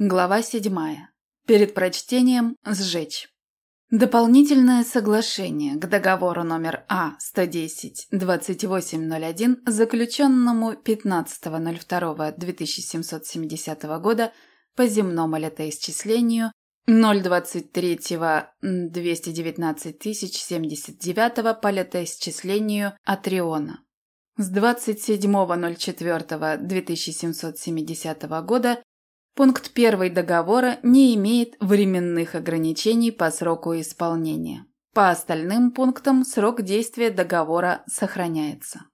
Глава 7. Перед прочтением сжечь. Дополнительное соглашение к договору номер А-110-2801, заключенному 15.02.2770 года по земному летоисчислению 023-219 по летоисчислению Атриона. С 27.04.2770 года Пункт 1 договора не имеет временных ограничений по сроку исполнения. По остальным пунктам срок действия договора сохраняется.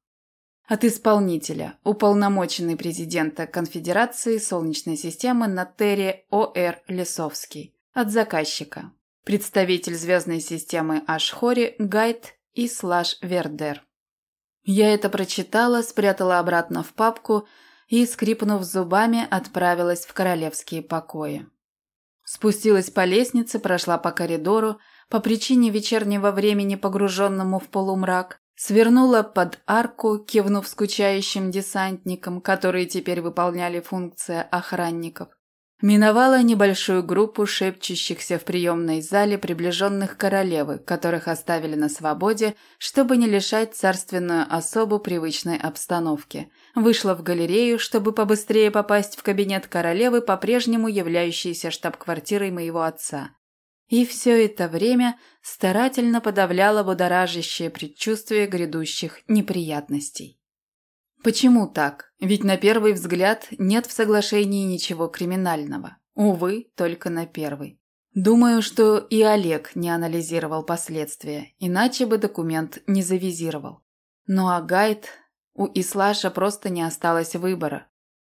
От исполнителя – уполномоченный президента Конфедерации Солнечной системы на Терре О.Р. Лесовский. От заказчика – представитель звездной системы Ашхори Гайд и Слаш Вердер. Я это прочитала, спрятала обратно в папку – и, скрипнув зубами, отправилась в королевские покои. Спустилась по лестнице, прошла по коридору, по причине вечернего времени, погруженному в полумрак, свернула под арку, кивнув скучающим десантникам, которые теперь выполняли функции охранников, Миновала небольшую группу шепчущихся в приемной зале приближенных королевы, которых оставили на свободе, чтобы не лишать царственную особу привычной обстановки. Вышла в галерею, чтобы побыстрее попасть в кабинет королевы, по-прежнему являющейся штаб-квартирой моего отца. И все это время старательно подавляла будоражащее предчувствие грядущих неприятностей. Почему так? Ведь на первый взгляд нет в соглашении ничего криминального. Увы, только на первый. Думаю, что и Олег не анализировал последствия, иначе бы документ не завизировал. Ну а гайд... У Ислаша просто не осталось выбора.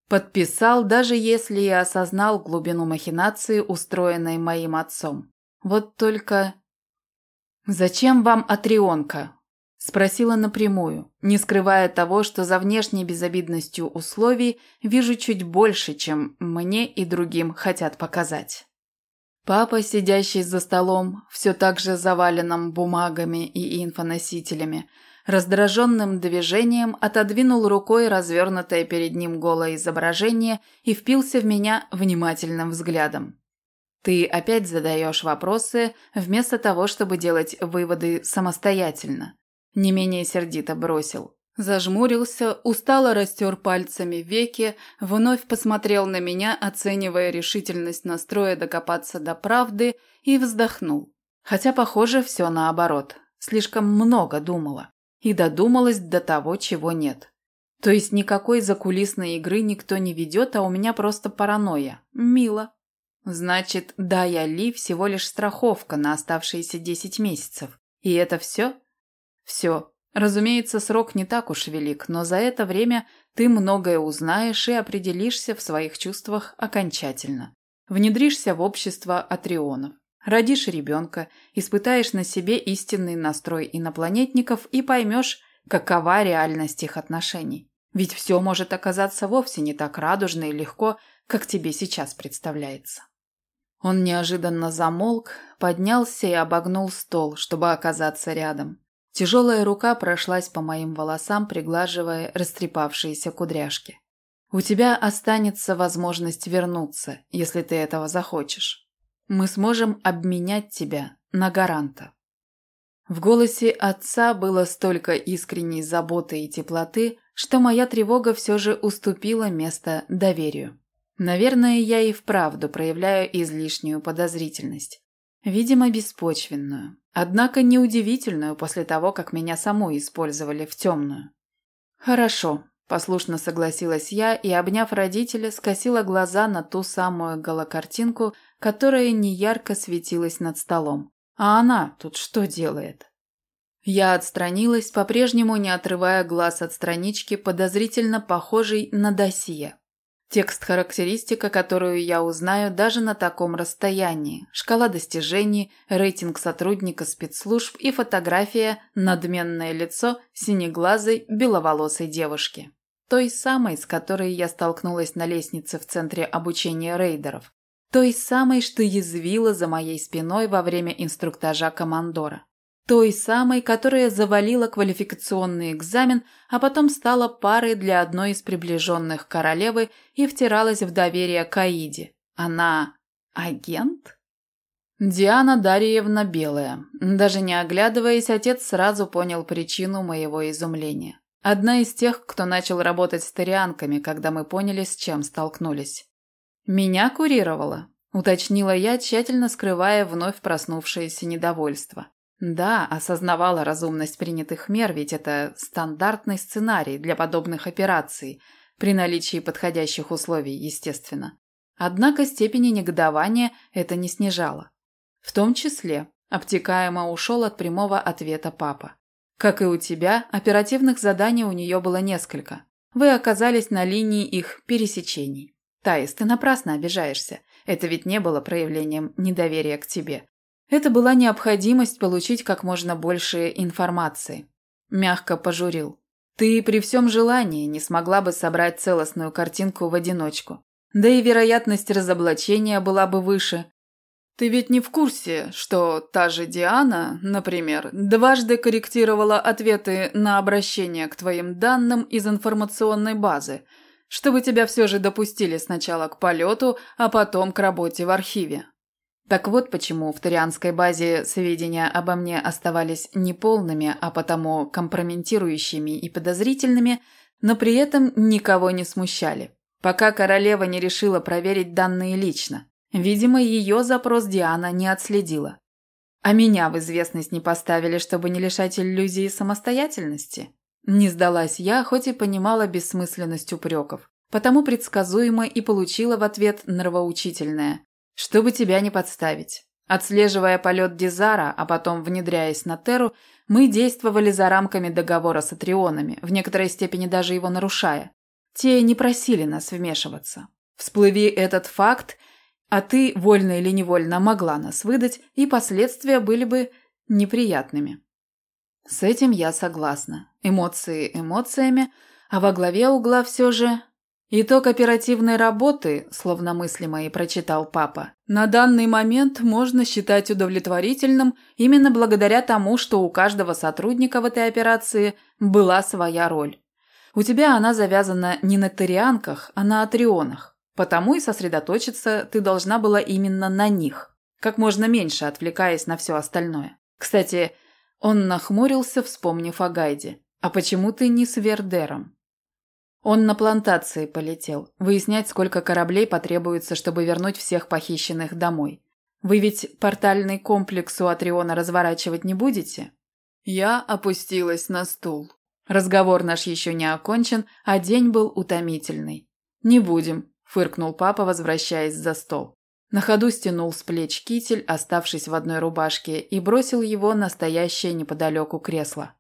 Подписал, даже если и осознал глубину махинации, устроенной моим отцом. Вот только... «Зачем вам Атрионка?» Спросила напрямую, не скрывая того, что за внешней безобидностью условий вижу чуть больше, чем мне и другим хотят показать. Папа, сидящий за столом, все так же заваленным бумагами и инфоносителями, раздраженным движением отодвинул рукой развернутое перед ним голое изображение и впился в меня внимательным взглядом. «Ты опять задаешь вопросы, вместо того, чтобы делать выводы самостоятельно», не менее сердито бросил. Зажмурился, устало растер пальцами веки, вновь посмотрел на меня, оценивая решительность настроя докопаться до правды, и вздохнул. Хотя, похоже, все наоборот. Слишком много думала. И додумалась до того, чего нет. То есть никакой закулисной игры никто не ведет, а у меня просто паранойя. Мило. Значит, да, я Ли всего лишь страховка на оставшиеся десять месяцев. И это все? Все. Разумеется, срок не так уж велик, но за это время ты многое узнаешь и определишься в своих чувствах окончательно. Внедришься в общество атрионов. Родишь ребенка, испытаешь на себе истинный настрой инопланетников и поймешь, какова реальность их отношений. Ведь все может оказаться вовсе не так радужно и легко, как тебе сейчас представляется. Он неожиданно замолк, поднялся и обогнул стол, чтобы оказаться рядом. Тяжелая рука прошлась по моим волосам, приглаживая растрепавшиеся кудряшки. «У тебя останется возможность вернуться, если ты этого захочешь. Мы сможем обменять тебя на гаранта». В голосе отца было столько искренней заботы и теплоты, что моя тревога все же уступила место доверию. Наверное, я и вправду проявляю излишнюю подозрительность. Видимо, беспочвенную. Однако неудивительную после того, как меня саму использовали в темную. «Хорошо», – послушно согласилась я и, обняв родителя, скосила глаза на ту самую голокартинку, которая неярко светилась над столом. «А она тут что делает?» Я отстранилась, по-прежнему не отрывая глаз от странички, подозрительно похожей на досье. Текст-характеристика, которую я узнаю даже на таком расстоянии, шкала достижений, рейтинг сотрудника спецслужб и фотография «Надменное лицо синеглазой беловолосой девушки». Той самой, с которой я столкнулась на лестнице в центре обучения рейдеров. Той самой, что язвила за моей спиной во время инструктажа командора. Той самой, которая завалила квалификационный экзамен, а потом стала парой для одной из приближенных королевы и втиралась в доверие к. Она агент? Диана Дарьевна Белая. Даже не оглядываясь, отец сразу понял причину моего изумления. Одна из тех, кто начал работать с тарианками, когда мы поняли, с чем столкнулись. «Меня курировала», – уточнила я, тщательно скрывая вновь проснувшееся недовольство. Да, осознавала разумность принятых мер, ведь это стандартный сценарий для подобных операций, при наличии подходящих условий, естественно. Однако степени негодования это не снижало. В том числе обтекаемо ушел от прямого ответа папа. Как и у тебя, оперативных заданий у нее было несколько. Вы оказались на линии их пересечений. Таис, ты напрасно обижаешься. Это ведь не было проявлением недоверия к тебе. Это была необходимость получить как можно больше информации. Мягко пожурил. Ты при всем желании не смогла бы собрать целостную картинку в одиночку. Да и вероятность разоблачения была бы выше, ты ведь не в курсе, что та же Диана, например, дважды корректировала ответы на обращение к твоим данным из информационной базы, чтобы тебя все же допустили сначала к полету, а потом к работе в архиве. Так вот почему в Тарианской базе сведения обо мне оставались неполными, а потому компрометирующими и подозрительными, но при этом никого не смущали, пока королева не решила проверить данные лично. Видимо, ее запрос Диана не отследила. А меня в известность не поставили, чтобы не лишать иллюзии самостоятельности. Не сдалась я, хоть и понимала бессмысленность упреков. Потому предсказуемо и получила в ответ нравоучительное. Чтобы тебя не подставить. Отслеживая полет Дизара, а потом внедряясь на Терру, мы действовали за рамками договора с Атрионами, в некоторой степени даже его нарушая. Те не просили нас вмешиваться. Всплыви этот факт, а ты, вольно или невольно, могла нас выдать, и последствия были бы неприятными. С этим я согласна. Эмоции эмоциями, а во главе угла все же... Итог оперативной работы, словно мысли мои прочитал папа, на данный момент можно считать удовлетворительным именно благодаря тому, что у каждого сотрудника в этой операции была своя роль. У тебя она завязана не на тарианках, а на атрионах. Потому и сосредоточиться ты должна была именно на них, как можно меньше отвлекаясь на все остальное. Кстати, он нахмурился, вспомнив о Гайде. «А почему ты не с Вердером?» Он на плантации полетел, выяснять, сколько кораблей потребуется, чтобы вернуть всех похищенных домой. Вы ведь портальный комплекс у Атриона разворачивать не будете? Я опустилась на стул. Разговор наш еще не окончен, а день был утомительный. Не будем, фыркнул папа, возвращаясь за стол. На ходу стянул с плеч китель, оставшись в одной рубашке, и бросил его на стоящее неподалеку кресло.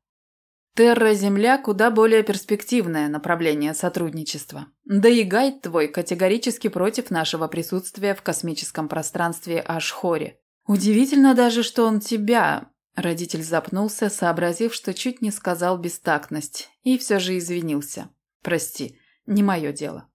Терра-Земля куда более перспективное направление сотрудничества. Да и гайд твой категорически против нашего присутствия в космическом пространстве Ашхоре. Удивительно даже, что он тебя... Родитель запнулся, сообразив, что чуть не сказал бестактность, и все же извинился. Прости, не мое дело.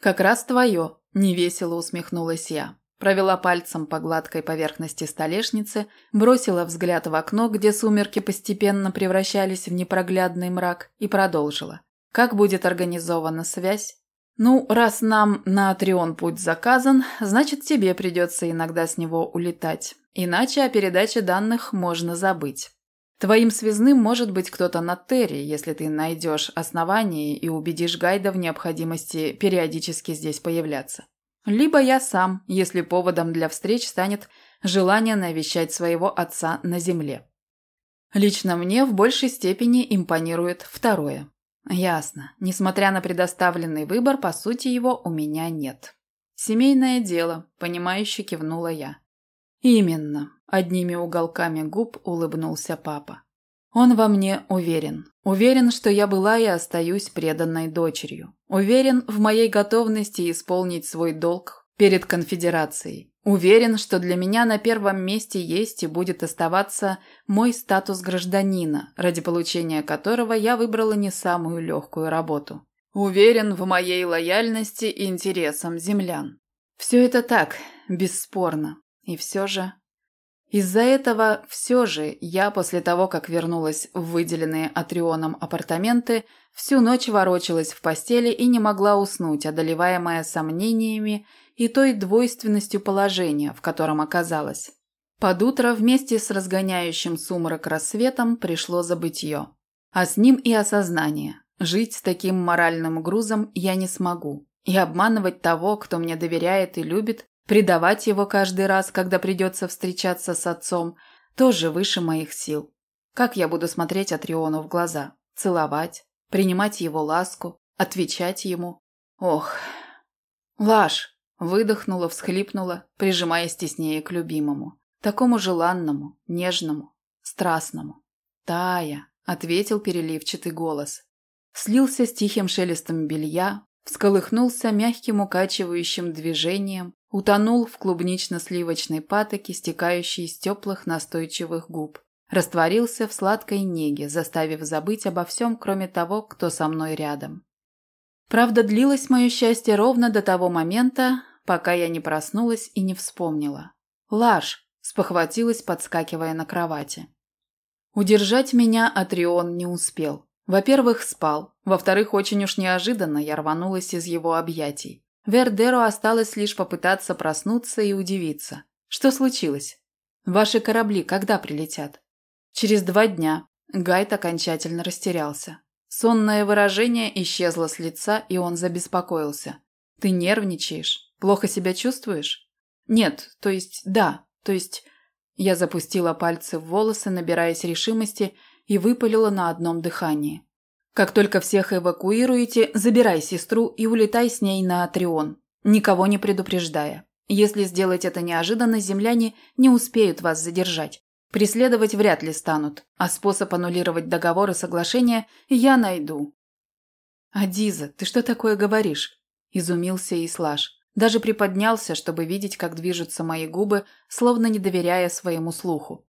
«Как раз твое», – невесело усмехнулась я. Провела пальцем по гладкой поверхности столешницы, бросила взгляд в окно, где сумерки постепенно превращались в непроглядный мрак, и продолжила. «Как будет организована связь?» «Ну, раз нам на Атрион путь заказан, значит, тебе придется иногда с него улетать. Иначе о передаче данных можно забыть. Твоим связным может быть кто-то на Терре, если ты найдешь основание и убедишь Гайда в необходимости периодически здесь появляться. Либо я сам, если поводом для встреч станет желание навещать своего отца на земле. Лично мне в большей степени импонирует второе. Ясно. Несмотря на предоставленный выбор, по сути его у меня нет. Семейное дело, понимающе кивнула я. Именно. Одними уголками губ улыбнулся папа. Он во мне уверен. Уверен, что я была и остаюсь преданной дочерью. Уверен в моей готовности исполнить свой долг перед конфедерацией. Уверен, что для меня на первом месте есть и будет оставаться мой статус гражданина, ради получения которого я выбрала не самую легкую работу. Уверен в моей лояльности и интересам землян. Все это так, бесспорно. И все же из-за этого все же я после того, как вернулась в выделенные Атрионом апартаменты, всю ночь ворочалась в постели и не могла уснуть, одолеваемая сомнениями и той двойственностью положения, в котором оказалась. Под утро вместе с разгоняющим сумрак рассветом пришло забытье. А с ним и осознание. Жить с таким моральным грузом я не смогу. И обманывать того, кто мне доверяет и любит, предавать его каждый раз, когда придется встречаться с отцом, тоже выше моих сил. Как я буду смотреть Атриону в глаза? Целовать? Принимать его ласку? Отвечать ему? Ох. Лаш! Выдохнула, всхлипнула, прижимаясь теснее к любимому. Такому желанному, нежному, страстному. «Тая!» – ответил переливчатый голос. Слился с тихим шелестом белья, всколыхнулся мягким укачивающим движением, утонул в клубнично-сливочной патоке, стекающей из теплых настойчивых губ. Растворился в сладкой неге, заставив забыть обо всем, кроме того, кто со мной рядом. Правда, длилось мое счастье ровно до того момента, пока я не проснулась и не вспомнила. «Лаш!» – спохватилась, подскакивая на кровати. Удержать меня Атрион не успел. Во-первых, спал. Во-вторых, очень уж неожиданно я рванулась из его объятий. Вердеру осталось лишь попытаться проснуться и удивиться. Что случилось? Ваши корабли когда прилетят? Через два дня. Гайд окончательно растерялся. Сонное выражение исчезло с лица, и он забеспокоился. Ты нервничаешь? Плохо себя чувствуешь? Нет, то есть да, то есть... Я запустила пальцы в волосы, набираясь решимости, и выпалила на одном дыхании. Как только всех эвакуируете, забирай сестру и улетай с ней на Атрион, никого не предупреждая. Если сделать это неожиданно, земляне не успеют вас задержать. Преследовать вряд ли станут, а способ аннулировать договор и соглашение я найду. «Адиза, ты что такое говоришь?» – изумился Ислаш. Даже приподнялся, чтобы видеть, как движутся мои губы, словно не доверяя своему слуху.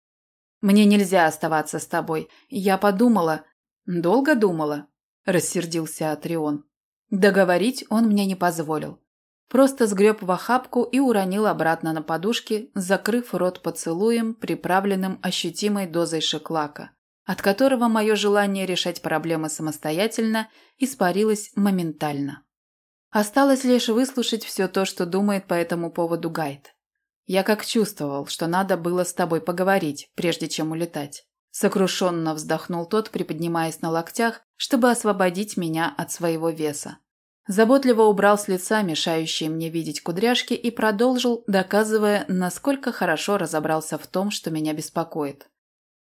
«Мне нельзя оставаться с тобой. Я подумала...» «Долго думала?» – рассердился Атрион. Договорить он мне не позволил. Просто сгреб в охапку и уронил обратно на подушки, закрыв рот поцелуем, приправленным ощутимой дозой шеклака, от которого мое желание решать проблемы самостоятельно испарилось моментально. Осталось лишь выслушать все то, что думает по этому поводу Гайд. Я как чувствовал, что надо было с тобой поговорить, прежде чем улетать. Сокрушенно вздохнул тот, приподнимаясь на локтях, чтобы освободить меня от своего веса. Заботливо убрал с лица мешающие мне видеть кудряшки и продолжил, доказывая, насколько хорошо разобрался в том, что меня беспокоит.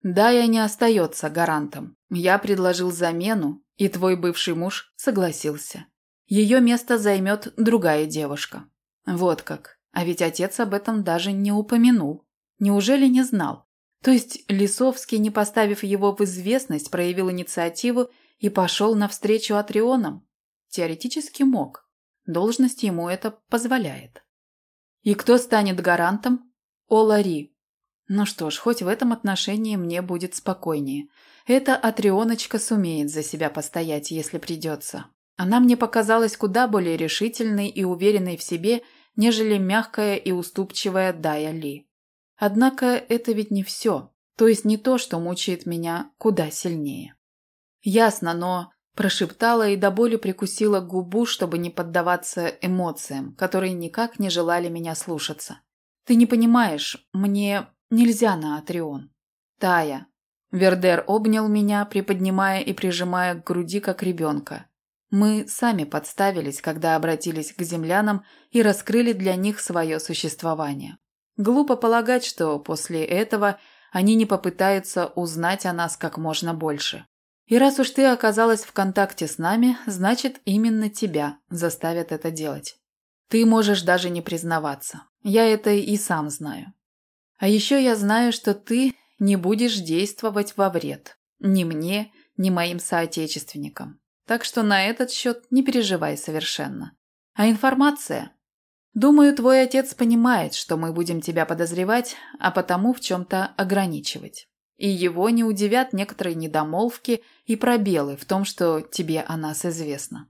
Да, я не остается гарантом. Я предложил замену, и твой бывший муж согласился. Ее место займет другая девушка. Вот как. А ведь отец об этом даже не упомянул. Неужели не знал? То есть Лисовский, не поставив его в известность, проявил инициативу и пошел навстречу Атрионам? Теоретически мог. Должность ему это позволяет. И кто станет гарантом? Олари. Ну что ж, хоть в этом отношении мне будет спокойнее. Эта Атрионочка сумеет за себя постоять, если придется. Она мне показалась куда более решительной и уверенной в себе, нежели мягкая и уступчивая Дая Ли. Однако это ведь не все, то есть не то, что мучает меня куда сильнее. Ясно, но Прошептала и до боли прикусила губу, чтобы не поддаваться эмоциям, которые никак не желали меня слушаться. «Ты не понимаешь, мне нельзя на Атрион». «Тая». Вердер обнял меня, приподнимая и прижимая к груди, как ребенка. Мы сами подставились, когда обратились к землянам и раскрыли для них свое существование. Глупо полагать, что после этого они не попытаются узнать о нас как можно больше. И раз уж ты оказалась в контакте с нами, значит, именно тебя заставят это делать. Ты можешь даже не признаваться. Я это и сам знаю. А еще я знаю, что ты не будешь действовать во вред. Ни мне, ни моим соотечественникам. Так что на этот счет не переживай совершенно. А информация? Думаю, твой отец понимает, что мы будем тебя подозревать, а потому в чем-то ограничивать. И его не удивят некоторые недомолвки и пробелы в том, что тебе о нас известно.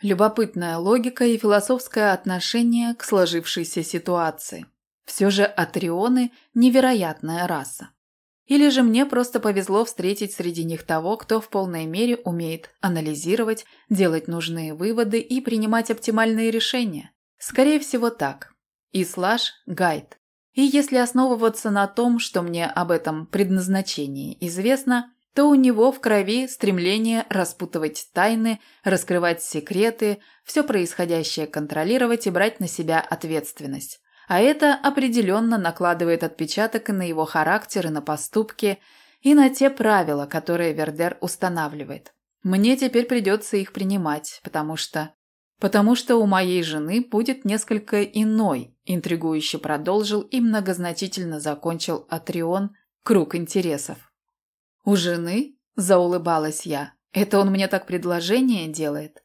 Любопытная логика и философское отношение к сложившейся ситуации. Все же атрионы – невероятная раса. Или же мне просто повезло встретить среди них того, кто в полной мере умеет анализировать, делать нужные выводы и принимать оптимальные решения. Скорее всего так. И слаж – гайд. И если основываться на том, что мне об этом предназначении известно, то у него в крови стремление распутывать тайны, раскрывать секреты, все происходящее контролировать и брать на себя ответственность. А это определенно накладывает отпечаток и на его характер, и на поступки, и на те правила, которые Вердер устанавливает. Мне теперь придется их принимать, потому что «Потому что у моей жены будет несколько иной», – интригующе продолжил и многозначительно закончил Атрион круг интересов. «У жены?» – заулыбалась я. «Это он мне так предложение делает?»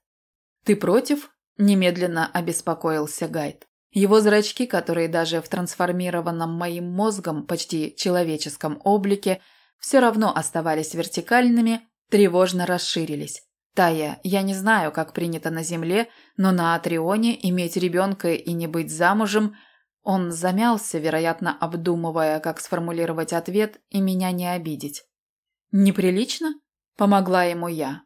«Ты против?» – немедленно обеспокоился Гайд. Его зрачки, которые даже в трансформированном моим мозгом почти человеческом облике все равно оставались вертикальными, тревожно расширились. Тая, я не знаю, как принято на Земле, но на Атрионе иметь ребенка и не быть замужем... Он замялся, вероятно, обдумывая, как сформулировать ответ и меня не обидеть. «Неприлично?» – помогла ему я.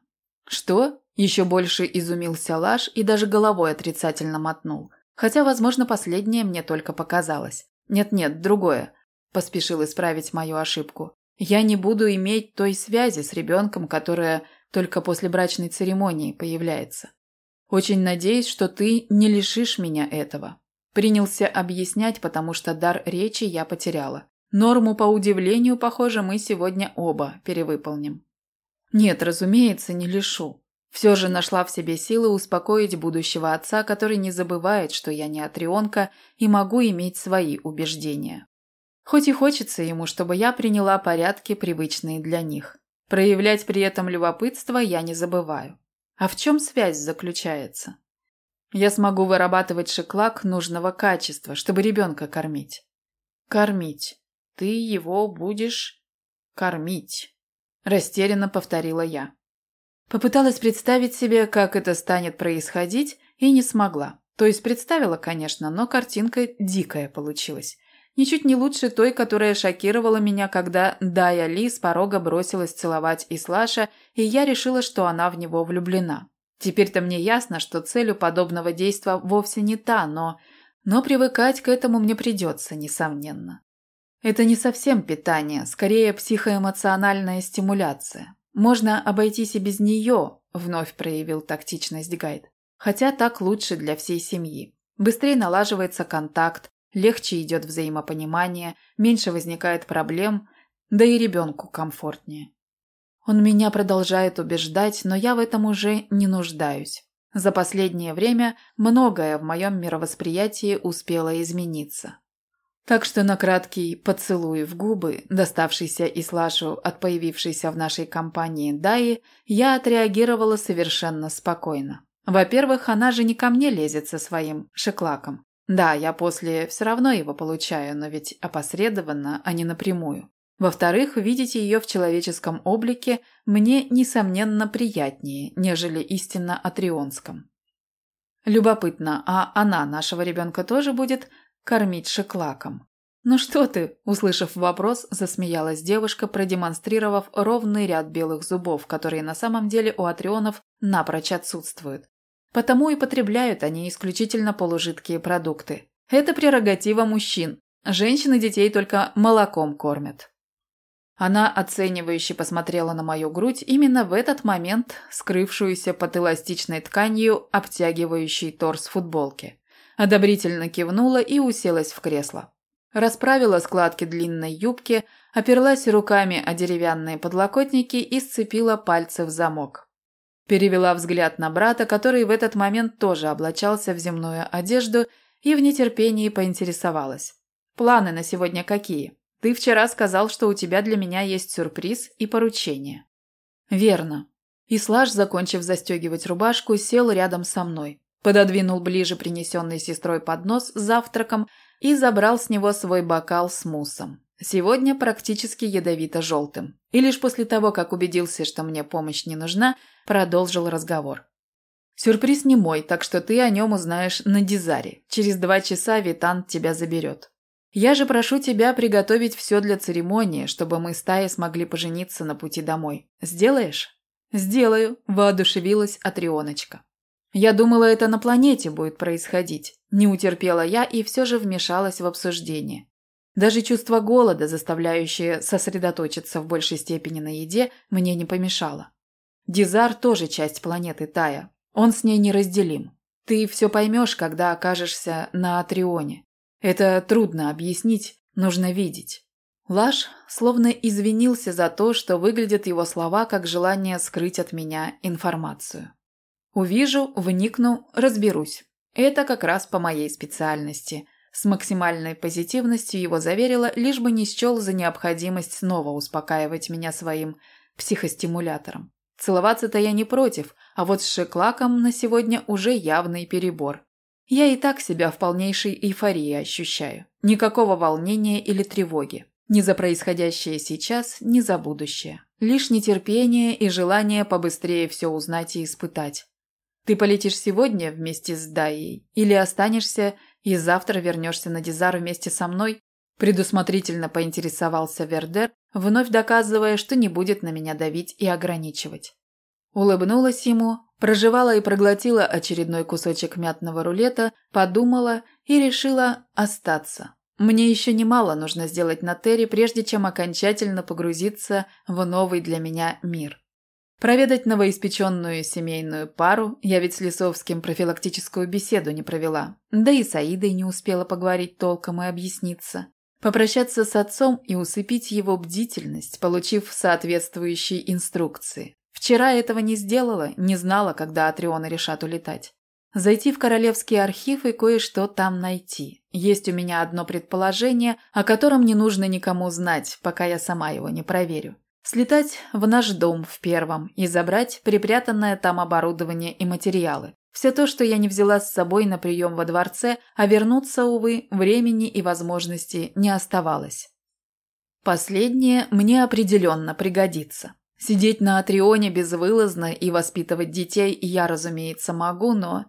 «Что?» – еще больше изумился Лаш и даже головой отрицательно мотнул. Хотя, возможно, последнее мне только показалось. «Нет-нет, другое», – поспешил исправить мою ошибку. «Я не буду иметь той связи с ребенком, которая только после брачной церемонии появляется. Очень надеюсь, что ты не лишишь меня этого. Принялся объяснять, потому что дар речи я потеряла. Норму, по удивлению, похоже, мы сегодня оба перевыполним. Нет, разумеется, не лишу. Все же нашла в себе силы успокоить будущего отца, который не забывает, что я не атрионка и могу иметь свои убеждения. Хоть и хочется ему, чтобы я приняла порядки, привычные для них. Проявлять при этом любопытство я не забываю. А в чем связь заключается? Я смогу вырабатывать шиклак нужного качества, чтобы ребенка кормить. Кормить. Ты его будешь кормить. Растерянно повторила я. Попыталась представить себе, как это станет происходить, и не смогла. То есть представила, конечно, но картинка дикая получилась. Ничуть не лучше той, которая шокировала меня, когда Дая Ли с порога бросилась целовать Ислаша, и я решила, что она в него влюблена. Теперь-то мне ясно, что целью подобного действа вовсе не та, но... Но привыкать к этому мне придется, несомненно. Это не совсем питание, скорее психоэмоциональная стимуляция. Можно обойтись и без нее, вновь проявил тактичность Гайд. Хотя так лучше для всей семьи. Быстрее налаживается контакт, легче идет взаимопонимание, меньше возникает проблем, да и ребенку комфортнее. Он меня продолжает убеждать, но я в этом уже не нуждаюсь. За последнее время многое в моем мировосприятии успело измениться. Так что на краткий поцелуй в губы, доставшийся Ислашу от появившейся в нашей компании Даи, я отреагировала совершенно спокойно. Во-первых, она же не ко мне лезет со своим шеклаком. Да, я после все равно его получаю, но ведь опосредованно, а не напрямую. Во-вторых, видеть ее в человеческом облике мне, несомненно, приятнее, нежели истинно атрионском. Любопытно, а она нашего ребенка тоже будет кормить шеклаком? «Ну что ты?» – услышав вопрос, засмеялась девушка, продемонстрировав ровный ряд белых зубов, которые на самом деле у атрионов напрочь отсутствуют. Потому и потребляют они исключительно полужидкие продукты. Это прерогатива мужчин. Женщины детей только молоком кормят. Она оценивающе посмотрела на мою грудь именно в этот момент, скрывшуюся под эластичной тканью, обтягивающей торс футболки. Одобрительно кивнула и уселась в кресло. Расправила складки длинной юбки, оперлась руками о деревянные подлокотники и сцепила пальцы в замок. Перевела взгляд на брата, который в этот момент тоже облачался в земную одежду и в нетерпении поинтересовалась. «Планы на сегодня какие? Ты вчера сказал, что у тебя для меня есть сюрприз и поручение». «Верно». Ислаш, закончив застегивать рубашку, сел рядом со мной, пододвинул ближе принесенный сестрой поднос с завтраком и забрал с него свой бокал с муссом. Сегодня практически ядовито-желтым. И лишь после того, как убедился, что мне помощь не нужна, продолжил разговор. «Сюрприз не мой, так что ты о нем узнаешь на Дизаре. Через два часа Витант тебя заберет. Я же прошу тебя приготовить все для церемонии, чтобы мы с Таей смогли пожениться на пути домой. Сделаешь?» «Сделаю», – воодушевилась Атрионочка. «Я думала, это на планете будет происходить. Не утерпела я и все же вмешалась в обсуждение. Даже чувство голода, заставляющее сосредоточиться в большей степени на еде, мне не помешало. Дизар тоже часть планеты Тая. Он с ней неразделим. Ты все поймешь, когда окажешься на Атрионе. Это трудно объяснить, нужно видеть. Лаш словно извинился за то, что выглядят его слова как желание скрыть от меня информацию. Увижу, вникну, разберусь. Это как раз по моей специальности. С максимальной позитивностью его заверила, лишь бы не счел за необходимость снова успокаивать меня своим психостимулятором. Целоваться-то я не против, а вот с шеклаком на сегодня уже явный перебор. Я и так себя в полнейшей эйфории ощущаю. Никакого волнения или тревоги. Ни за происходящее сейчас, ни за будущее. Лишь нетерпение и желание побыстрее все узнать и испытать. Ты полетишь сегодня вместе с Дайей или останешься и завтра вернешься на Дизар вместе со мной? Предусмотрительно поинтересовался Вердер, вновь доказывая, что не будет на меня давить и ограничивать. Улыбнулась ему, прожевала и проглотила очередной кусочек мятного рулета, подумала и решила остаться. Мне еще немало нужно сделать на Терри, прежде чем окончательно погрузиться в новый для меня мир. Проведать новоиспеченную семейную пару, я ведь с Лисовским профилактическую беседу не провела, да и с Аидой не успела поговорить толком и объясниться. Попрощаться с отцом и усыпить его бдительность, получив соответствующие инструкции. Вчера этого не сделала, не знала, когда Атрионы решат улетать. Зайти в Королевский архив и кое-что там найти. Есть у меня одно предположение, о котором не нужно никому знать, пока я сама его не проверю. Слетать в наш дом в первом и забрать припрятанное там оборудование и материалы. Все то, что я не взяла с собой на прием во дворце, а вернуться, увы, времени и возможности не оставалось. Последнее мне определенно пригодится. Сидеть на Атрионе безвылазно и воспитывать детей я, разумеется, могу, но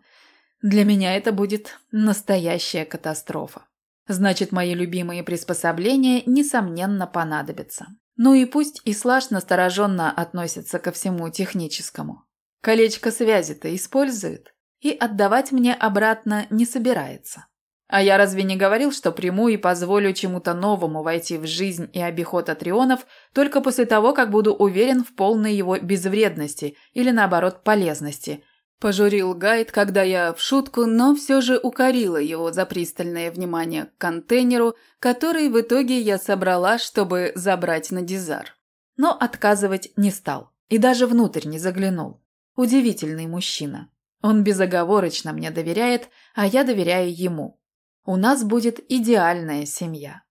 для меня это будет настоящая катастрофа. Значит, мои любимые приспособления, несомненно, понадобятся. Ну и пусть Ислаш настороженно относится ко всему техническому. Колечко связи-то использует и отдавать мне обратно не собирается. А я разве не говорил, что приму и позволю чему-то новому войти в жизнь и обиход атрионов только после того, как буду уверен в полной его безвредности или, наоборот, полезности? Пожурил Гайд, когда я в шутку, но все же укорила его за пристальное внимание к контейнеру, который в итоге я собрала, чтобы забрать на дизар. Но отказывать не стал и даже внутрь не заглянул. Удивительный мужчина. Он безоговорочно мне доверяет, а я доверяю ему. У нас будет идеальная семья.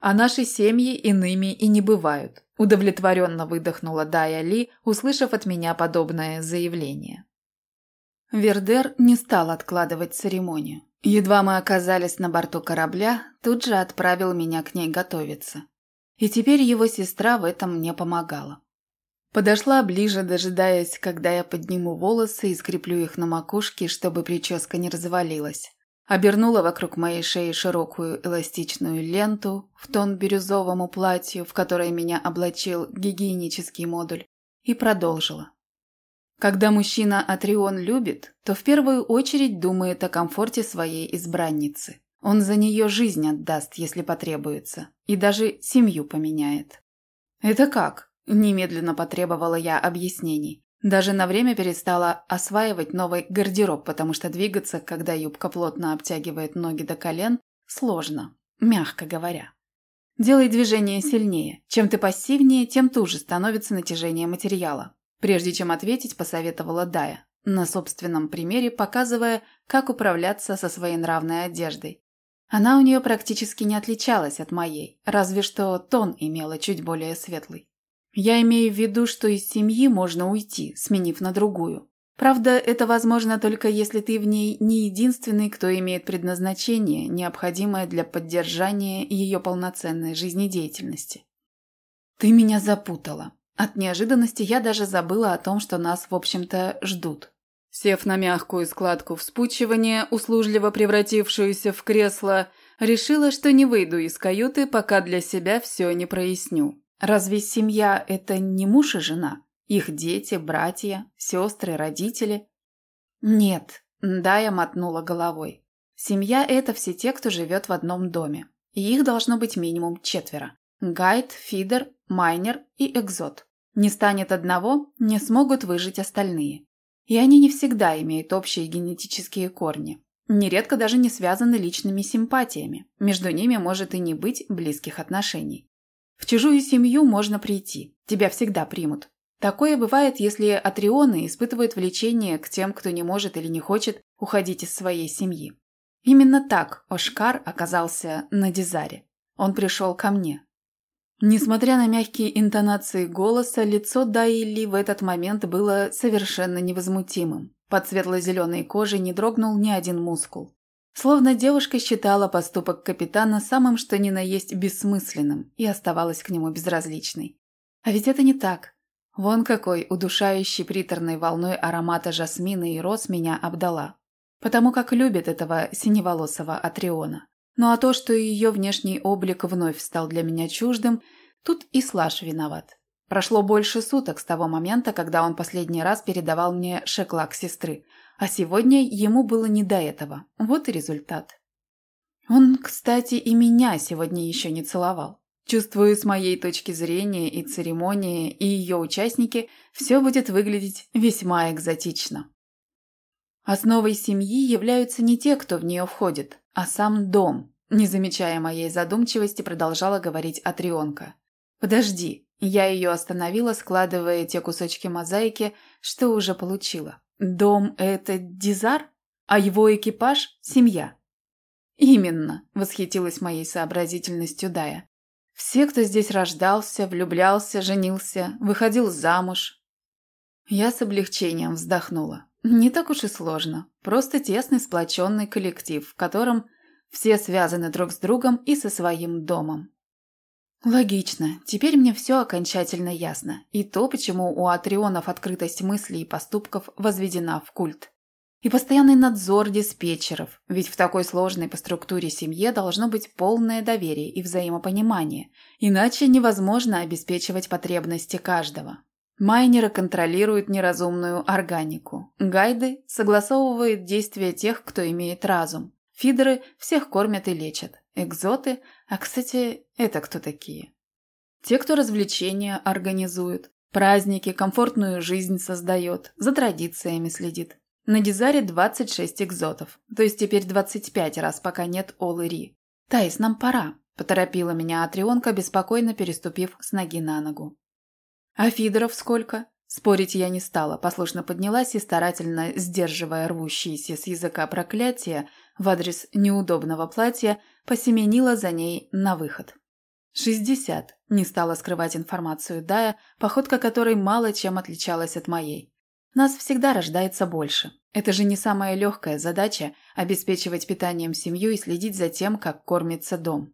А наши семьи иными и не бывают, удовлетворенно выдохнула Дая Ли, услышав от меня подобное заявление. Вердер не стал откладывать церемонию. Едва мы оказались на борту корабля, тут же отправил меня к ней готовиться. И теперь его сестра в этом мне помогала. Подошла ближе, дожидаясь, когда я подниму волосы и скреплю их на макушке, чтобы прическа не развалилась. Обернула вокруг моей шеи широкую эластичную ленту в тон бирюзовому платью, в которое меня облачил гигиенический модуль, и продолжила. Когда мужчина Атрион любит, то в первую очередь думает о комфорте своей избранницы. Он за нее жизнь отдаст, если потребуется, и даже семью поменяет. «Это как?» – немедленно потребовала я объяснений. Даже на время перестала осваивать новый гардероб, потому что двигаться, когда юбка плотно обтягивает ноги до колен, сложно, мягко говоря. Делай движение сильнее. Чем ты пассивнее, тем туже становится натяжение материала. Прежде чем ответить, посоветовала Дая, на собственном примере показывая, как управляться со своей нравной одеждой. Она у нее практически не отличалась от моей, разве что тон имела чуть более светлый. Я имею в виду, что из семьи можно уйти, сменив на другую. Правда, это возможно только если ты в ней не единственный, кто имеет предназначение, необходимое для поддержания ее полноценной жизнедеятельности. Ты меня запутала. От неожиданности я даже забыла о том, что нас, в общем-то, ждут. Сев на мягкую складку вспучивания, услужливо превратившуюся в кресло, решила, что не выйду из каюты, пока для себя все не проясню. Разве семья – это не муж и жена? Их дети, братья, сестры, родители? Нет, да, я мотнула головой. Семья – это все те, кто живет в одном доме. И их должно быть минимум четверо. Гайд, фидер, майнер и экзот. Не станет одного, не смогут выжить остальные. И они не всегда имеют общие генетические корни. Нередко даже не связаны личными симпатиями. Между ними может и не быть близких отношений. В чужую семью можно прийти. Тебя всегда примут. Такое бывает, если атрионы испытывают влечение к тем, кто не может или не хочет уходить из своей семьи. Именно так Ошкар оказался на Дизаре. Он пришел ко мне. Несмотря на мягкие интонации голоса, лицо Дайли в этот момент было совершенно невозмутимым. Под светло-зеленой кожей не дрогнул ни один мускул. Словно девушка считала поступок капитана самым что ни на есть бессмысленным и оставалась к нему безразличной. А ведь это не так. Вон какой удушающий приторной волной аромата жасмина и роз меня обдала. Потому как любит этого синеволосого Атриона. Ну а то, что ее внешний облик вновь стал для меня чуждым, тут и Слаш виноват. Прошло больше суток с того момента, когда он последний раз передавал мне шеклак сестры, а сегодня ему было не до этого. Вот и результат. Он, кстати, и меня сегодня еще не целовал. Чувствую, с моей точки зрения и церемонии, и ее участники, все будет выглядеть весьма экзотично. Основой семьи являются не те, кто в нее входит, а сам дом. Не замечая моей задумчивости, продолжала говорить Атрионка. «Подожди». Я ее остановила, складывая те кусочки мозаики, что уже получила. «Дом – это Дизар, а его экипаж – семья». «Именно», – восхитилась моей сообразительностью Дая. «Все, кто здесь рождался, влюблялся, женился, выходил замуж». Я с облегчением вздохнула. Не так уж и сложно. Просто тесный сплоченный коллектив, в котором все связаны друг с другом и со своим домом. Логично. Теперь мне все окончательно ясно. И то, почему у атрионов открытость мыслей и поступков возведена в культ. И постоянный надзор диспетчеров, ведь в такой сложной по структуре семье должно быть полное доверие и взаимопонимание, иначе невозможно обеспечивать потребности каждого. Майнеры контролируют неразумную органику. Гайды согласовывают действия тех, кто имеет разум. Фидеры всех кормят и лечат. Экзоты, а, кстати, это кто такие? Те, кто развлечения организует, праздники, комфортную жизнь создает, за традициями следит. На Дизаре 26 экзотов, то есть теперь 25 раз, пока нет Олы Ри. «Таис, нам пора», – поторопила меня Атрионка, беспокойно переступив с ноги на ногу. «А фидеров сколько?» Спорить я не стала, послушно поднялась и, старательно сдерживая рвущиеся с языка проклятия в адрес неудобного платья, посеменила за ней на выход. «Шестьдесят», – не стала скрывать информацию Дая, походка которой мало чем отличалась от моей. «Нас всегда рождается больше. Это же не самая легкая задача – обеспечивать питанием семью и следить за тем, как кормится дом».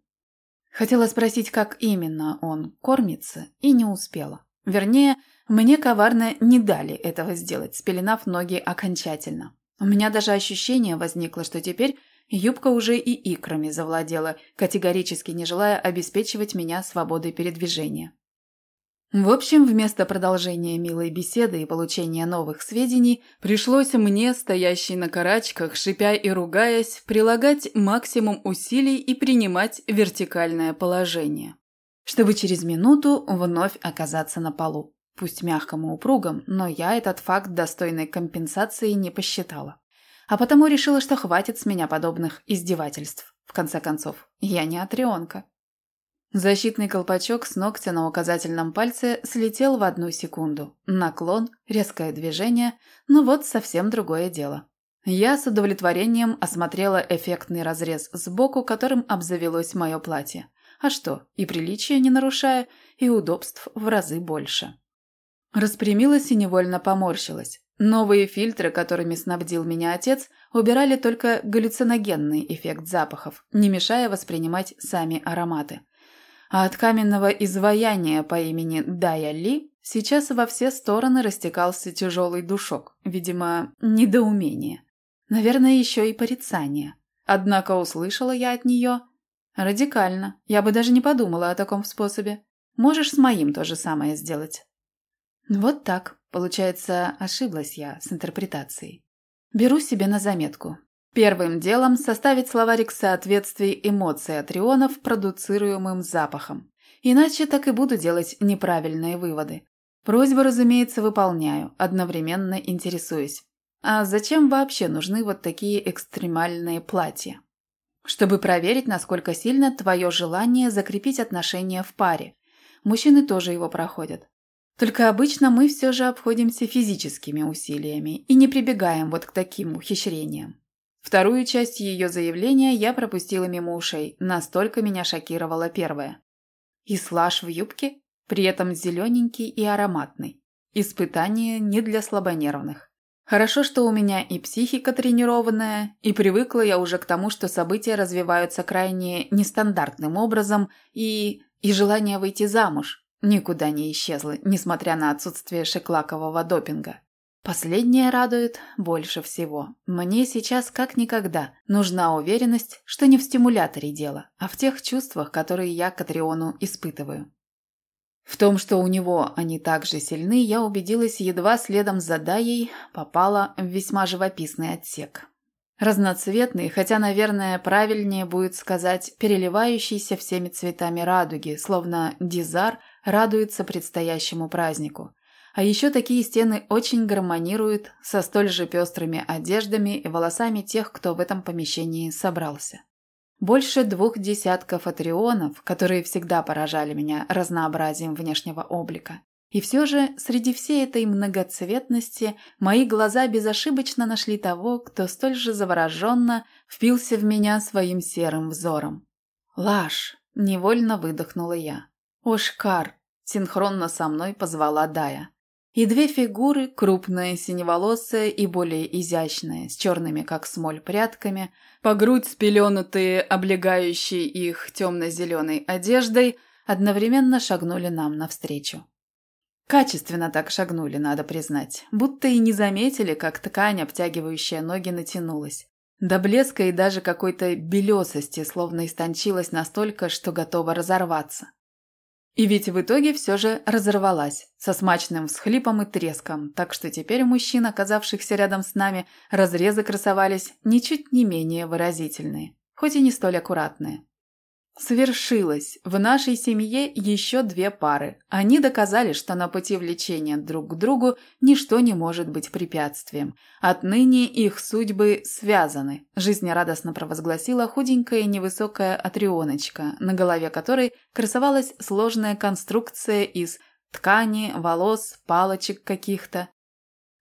Хотела спросить, как именно он кормится, и не успела. Вернее, мне коварно не дали этого сделать, спеленав ноги окончательно. У меня даже ощущение возникло, что теперь юбка уже и икрами завладела, категорически не желая обеспечивать меня свободой передвижения. В общем, вместо продолжения милой беседы и получения новых сведений, пришлось мне, стоящей на карачках, шипя и ругаясь, прилагать максимум усилий и принимать вертикальное положение чтобы через минуту вновь оказаться на полу. Пусть мягким и упругом, но я этот факт достойной компенсации не посчитала. А потому решила, что хватит с меня подобных издевательств. В конце концов, я не атрионка. Защитный колпачок с ногтя на указательном пальце слетел в одну секунду. Наклон, резкое движение, но вот совсем другое дело. Я с удовлетворением осмотрела эффектный разрез сбоку, которым обзавелось мое платье. А что, и приличия не нарушая, и удобств в разы больше. Распрямилась и невольно поморщилась. Новые фильтры, которыми снабдил меня отец, убирали только галлюциногенный эффект запахов, не мешая воспринимать сами ароматы. А от каменного изваяния по имени Дая Ли сейчас во все стороны растекался тяжелый душок, видимо, недоумение. Наверное, еще и порицание. Однако услышала я от нее Радикально. Я бы даже не подумала о таком способе. Можешь с моим то же самое сделать. Вот так. Получается, ошиблась я с интерпретацией. Беру себе на заметку. Первым делом составить словарик соответствий эмоций атрионов продуцируемым запахом. Иначе так и буду делать неправильные выводы. Просьбу, разумеется, выполняю, одновременно интересуюсь. А зачем вообще нужны вот такие экстремальные платья? Чтобы проверить, насколько сильно твое желание закрепить отношения в паре. Мужчины тоже его проходят. Только обычно мы все же обходимся физическими усилиями и не прибегаем вот к таким ухищрениям. Вторую часть ее заявления я пропустила мимо ушей, настолько меня шокировало первое. И слаж в юбке, при этом зелененький и ароматный. Испытание не для слабонервных. Хорошо, что у меня и психика тренированная, и привыкла я уже к тому, что события развиваются крайне нестандартным образом, и... и желание выйти замуж никуда не исчезло, несмотря на отсутствие шеклакового допинга. Последнее радует больше всего. Мне сейчас как никогда нужна уверенность, что не в стимуляторе дело, а в тех чувствах, которые я к Атриону испытываю. В том, что у него они также сильны, я убедилась едва следом за Даей попала в весьма живописный отсек. Разноцветный, хотя, наверное, правильнее будет сказать, переливающийся всеми цветами радуги, словно Дизар радуется предстоящему празднику. А еще такие стены очень гармонируют со столь же пестрыми одеждами и волосами тех, кто в этом помещении собрался. Больше двух десятков атрионов, которые всегда поражали меня разнообразием внешнего облика. И все же среди всей этой многоцветности мои глаза безошибочно нашли того, кто столь же завороженно впился в меня своим серым взором. «Лаш!» – невольно выдохнула я. «Ошкар!» – синхронно со мной позвала Дая. И две фигуры, крупная, синеволосая и более изящная, с черными, как смоль, прядками, по грудь спеленутые, облегающие их темно-зеленой одеждой, одновременно шагнули нам навстречу. Качественно так шагнули, надо признать, будто и не заметили, как ткань, обтягивающая ноги, натянулась. До блеска и даже какой-то белесости, словно истончилась настолько, что готова разорваться. И ведь в итоге все же разорвалась, со смачным всхлипом и треском, так что теперь у оказавшихся рядом с нами, разрезы красовались ничуть не менее выразительные, хоть и не столь аккуратные. Свершилось. В нашей семье еще две пары. Они доказали, что на пути влечения друг к другу ничто не может быть препятствием. Отныне их судьбы связаны, жизнерадостно провозгласила худенькая невысокая атрионочка, на голове которой красовалась сложная конструкция из ткани, волос, палочек каких-то.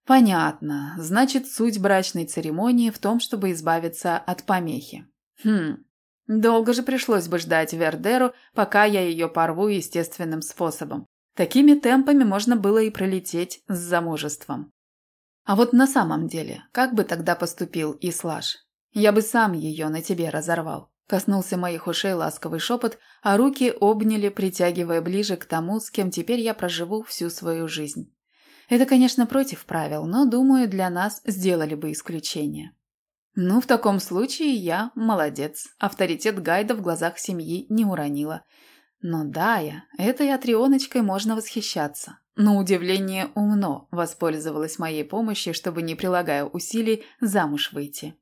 Понятно. Значит, суть брачной церемонии в том, чтобы избавиться от помехи. Хм, Долго же пришлось бы ждать Вердеру, пока я ее порву естественным способом. Такими темпами можно было и пролететь с замужеством. А вот на самом деле, как бы тогда поступил Ислаш? Я бы сам ее на тебе разорвал. Коснулся моих ушей ласковый шепот, а руки обняли, притягивая ближе к тому, с кем теперь я проживу всю свою жизнь. Это, конечно, против правил, но, думаю, для нас сделали бы исключение. Ну, в таком случае я молодец. Авторитет Гайда в глазах семьи не уронила. Но да, я, этой Атрионочкой можно восхищаться. Но удивление умно воспользовалась моей помощью, чтобы, не прилагая усилий, замуж выйти.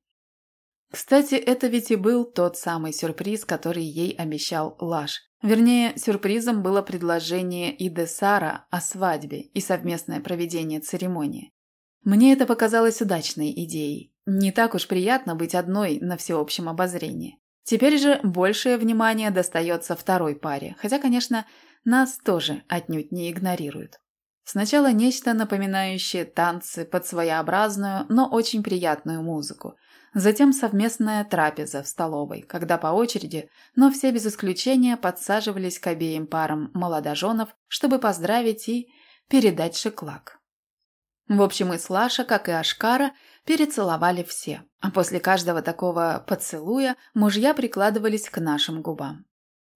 Кстати, это ведь и был тот самый сюрприз, который ей обещал Лаш. Вернее, сюрпризом было предложение Идесара о свадьбе и совместное проведение церемонии. Мне это показалось удачной идеей. Не так уж приятно быть одной на всеобщем обозрении. Теперь же большее внимание достается второй паре, хотя, конечно, нас тоже отнюдь не игнорируют. Сначала нечто напоминающее танцы под своеобразную, но очень приятную музыку. Затем совместная трапеза в столовой, когда по очереди, но все без исключения подсаживались к обеим парам молодоженов, чтобы поздравить и передать шеклак. В общем, и Слаша, как и Ашкара, перецеловали все, а после каждого такого поцелуя мужья прикладывались к нашим губам.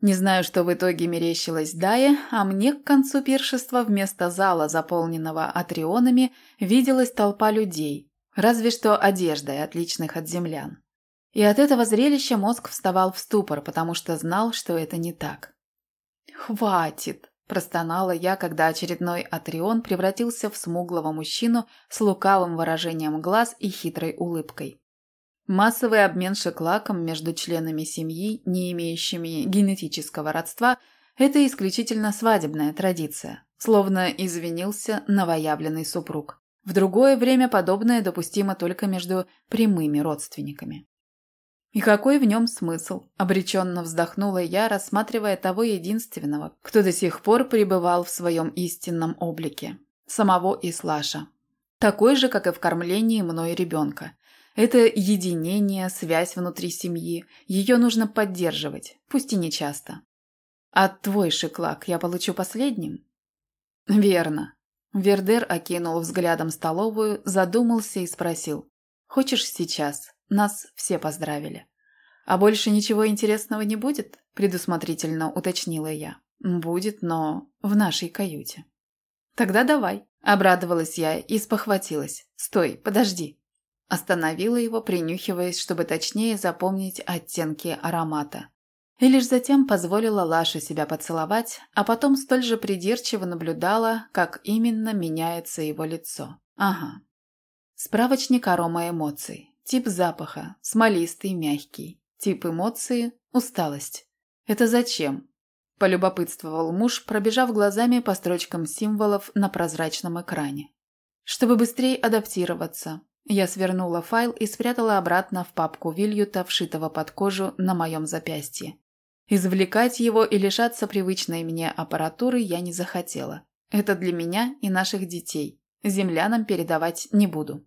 Не знаю, что в итоге мерещилось Дае, а мне к концу пиршества вместо зала, заполненного атрионами, виделась толпа людей, разве что одеждой, отличных от землян. И от этого зрелища мозг вставал в ступор, потому что знал, что это не так. «Хватит!» Простонала я, когда очередной Атрион превратился в смуглого мужчину с лукавым выражением глаз и хитрой улыбкой. Массовый обмен шеклаком между членами семьи, не имеющими генетического родства, это исключительно свадебная традиция, словно извинился новоявленный супруг. В другое время подобное допустимо только между прямыми родственниками. И какой в нем смысл? Обреченно вздохнула я, рассматривая того единственного, кто до сих пор пребывал в своем истинном облике. Самого Ислаша. Такой же, как и в кормлении мной ребенка. Это единение, связь внутри семьи. Ее нужно поддерживать, пусть и не часто. А твой шиклак я получу последним? Верно. Вердер окинул взглядом столовую, задумался и спросил. Хочешь сейчас? Нас все поздравили. А больше ничего интересного не будет? Предусмотрительно уточнила я. Будет, но в нашей каюте. Тогда давай. Обрадовалась я и спохватилась. Стой, подожди. Остановила его, принюхиваясь, чтобы точнее запомнить оттенки аромата. И лишь затем позволила Лаше себя поцеловать, а потом столь же придирчиво наблюдала, как именно меняется его лицо. Ага. Справочник арома эмоций. Тип запаха – смолистый, мягкий. Тип эмоции – усталость. Это зачем? Полюбопытствовал муж, пробежав глазами по строчкам символов на прозрачном экране. Чтобы быстрее адаптироваться, я свернула файл и спрятала обратно в папку Вильюта, вшитого под кожу на моем запястье. Извлекать его и лишаться привычной мне аппаратуры я не захотела. Это для меня и наших детей. Землянам передавать не буду.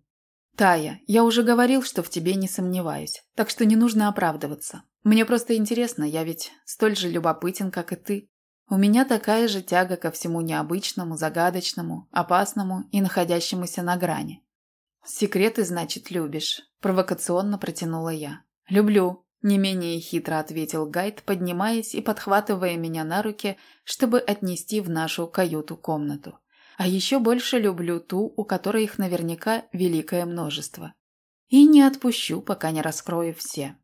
Тая, я уже говорил, что в тебе не сомневаюсь, так что не нужно оправдываться. Мне просто интересно, я ведь столь же любопытен, как и ты. У меня такая же тяга ко всему необычному, загадочному, опасному и находящемуся на грани. «Секреты, значит, любишь?» – провокационно протянула я. «Люблю», – не менее хитро ответил Гайд, поднимаясь и подхватывая меня на руки, чтобы отнести в нашу каюту-комнату. «А еще больше люблю ту, у которой их наверняка великое множество. И не отпущу, пока не раскрою все».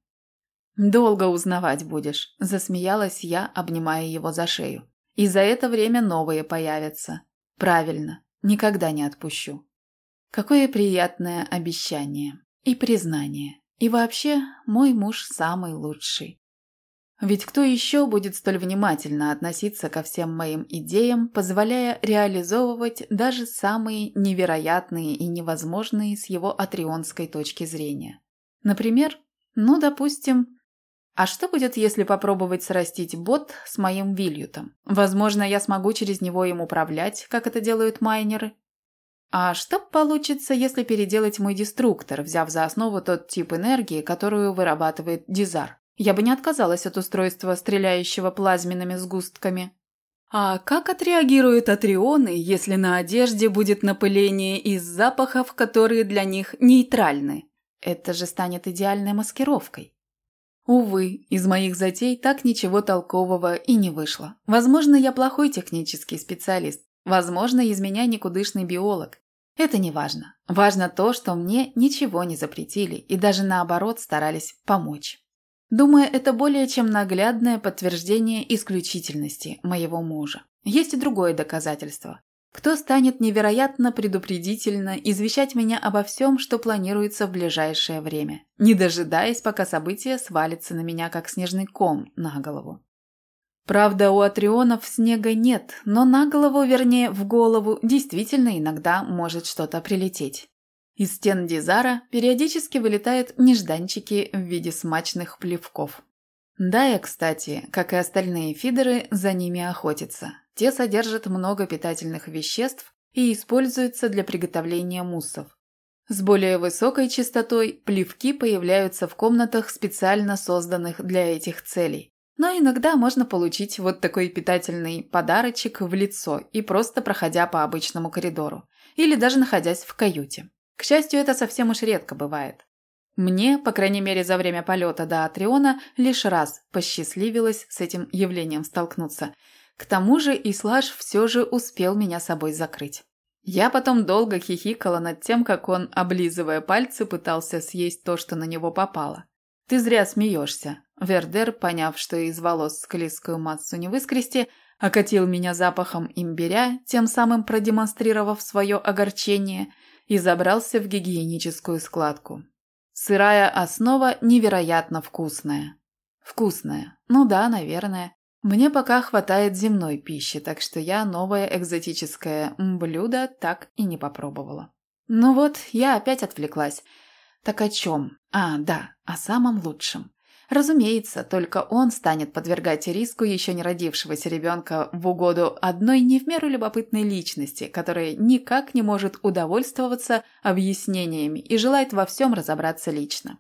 «Долго узнавать будешь», – засмеялась я, обнимая его за шею. «И за это время новые появятся. Правильно, никогда не отпущу». Какое приятное обещание и признание. И вообще, мой муж самый лучший. Ведь кто еще будет столь внимательно относиться ко всем моим идеям, позволяя реализовывать даже самые невероятные и невозможные с его атрионской точки зрения? Например, ну, допустим, а что будет, если попробовать срастить бот с моим Вильютом? Возможно, я смогу через него им управлять, как это делают майнеры. А что получится, если переделать мой деструктор, взяв за основу тот тип энергии, которую вырабатывает Дизар? Я бы не отказалась от устройства, стреляющего плазменными сгустками. А как отреагируют атрионы, если на одежде будет напыление из запахов, которые для них нейтральны? Это же станет идеальной маскировкой. Увы, из моих затей так ничего толкового и не вышло. Возможно, я плохой технический специалист. Возможно, из меня никудышный биолог. Это не важно. Важно то, что мне ничего не запретили и даже наоборот старались помочь. Думаю, это более чем наглядное подтверждение исключительности моего мужа. Есть и другое доказательство. Кто станет невероятно предупредительно извещать меня обо всем, что планируется в ближайшее время, не дожидаясь, пока события свалятся на меня, как снежный ком на голову. Правда, у атрионов снега нет, но на голову, вернее, в голову, действительно иногда может что-то прилететь. Из стен Дизара периодически вылетают нежданчики в виде смачных плевков. Дая, кстати, как и остальные фидеры, за ними охотятся. Те содержат много питательных веществ и используются для приготовления муссов. С более высокой частотой плевки появляются в комнатах, специально созданных для этих целей. Но иногда можно получить вот такой питательный подарочек в лицо и просто проходя по обычному коридору. Или даже находясь в каюте. К счастью, это совсем уж редко бывает. Мне, по крайней мере за время полета до Атриона, лишь раз посчастливилось с этим явлением столкнуться. К тому же Ислаш все же успел меня собой закрыть. Я потом долго хихикала над тем, как он, облизывая пальцы, пытался съесть то, что на него попало. «Ты зря смеешься». Вердер, поняв, что из волос склизкую массу не выскрести, окатил меня запахом имбиря, тем самым продемонстрировав свое огорчение, и забрался в гигиеническую складку. Сырая основа невероятно вкусная. Вкусная. Ну да, наверное. Мне пока хватает земной пищи, так что я новое экзотическое блюдо так и не попробовала. Ну вот, я опять отвлеклась. Так о чем? А, да, о самом лучшем. Разумеется, только он станет подвергать риску еще не родившегося ребенка в угоду одной не в меру любопытной личности, которая никак не может удовольствоваться объяснениями и желает во всем разобраться лично.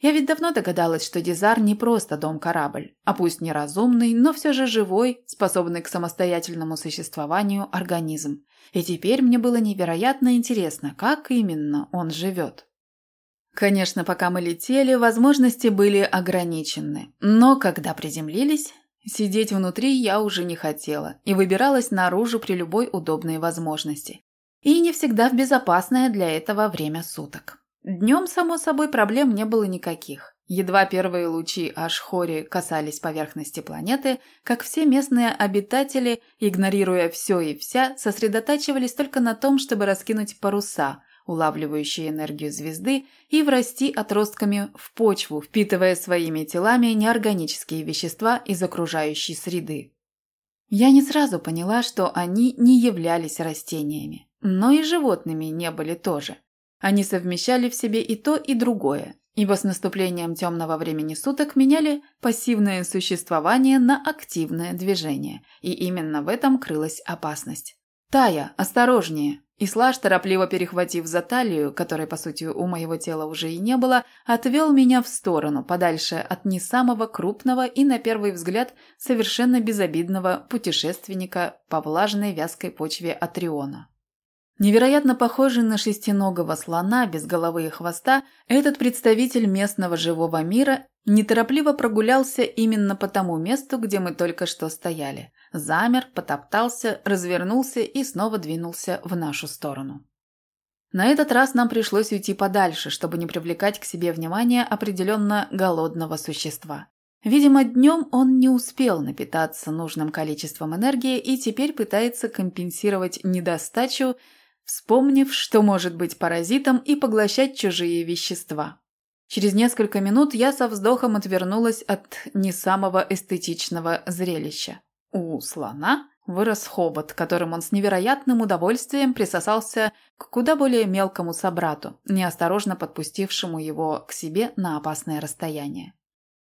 Я ведь давно догадалась, что Дизар не просто дом-корабль, а пусть неразумный, но все же живой, способный к самостоятельному существованию организм. И теперь мне было невероятно интересно, как именно он живет. Конечно, пока мы летели, возможности были ограничены. Но когда приземлились, сидеть внутри я уже не хотела и выбиралась наружу при любой удобной возможности. И не всегда в безопасное для этого время суток. Днем, само собой, проблем не было никаких. Едва первые лучи Ашхори касались поверхности планеты, как все местные обитатели, игнорируя все и вся, сосредотачивались только на том, чтобы раскинуть паруса – улавливающие энергию звезды, и врасти отростками в почву, впитывая своими телами неорганические вещества из окружающей среды. Я не сразу поняла, что они не являлись растениями, но и животными не были тоже. Они совмещали в себе и то, и другое, ибо с наступлением темного времени суток меняли пассивное существование на активное движение, и именно в этом крылась опасность. «Тая, осторожнее!» Ислаш, торопливо перехватив за талию, которой, по сути, у моего тела уже и не было, отвел меня в сторону, подальше от не самого крупного и, на первый взгляд, совершенно безобидного путешественника по влажной вязкой почве Атриона. Невероятно похожий на шестиногого слона без головы и хвоста, этот представитель местного живого мира неторопливо прогулялся именно по тому месту, где мы только что стояли – замер, потоптался, развернулся и снова двинулся в нашу сторону. На этот раз нам пришлось уйти подальше, чтобы не привлекать к себе внимание определенно голодного существа. Видимо, днем он не успел напитаться нужным количеством энергии и теперь пытается компенсировать недостачу, вспомнив, что может быть паразитом и поглощать чужие вещества. Через несколько минут я со вздохом отвернулась от не самого эстетичного зрелища. У слона вырос хобот, которым он с невероятным удовольствием присосался к куда более мелкому собрату, неосторожно подпустившему его к себе на опасное расстояние.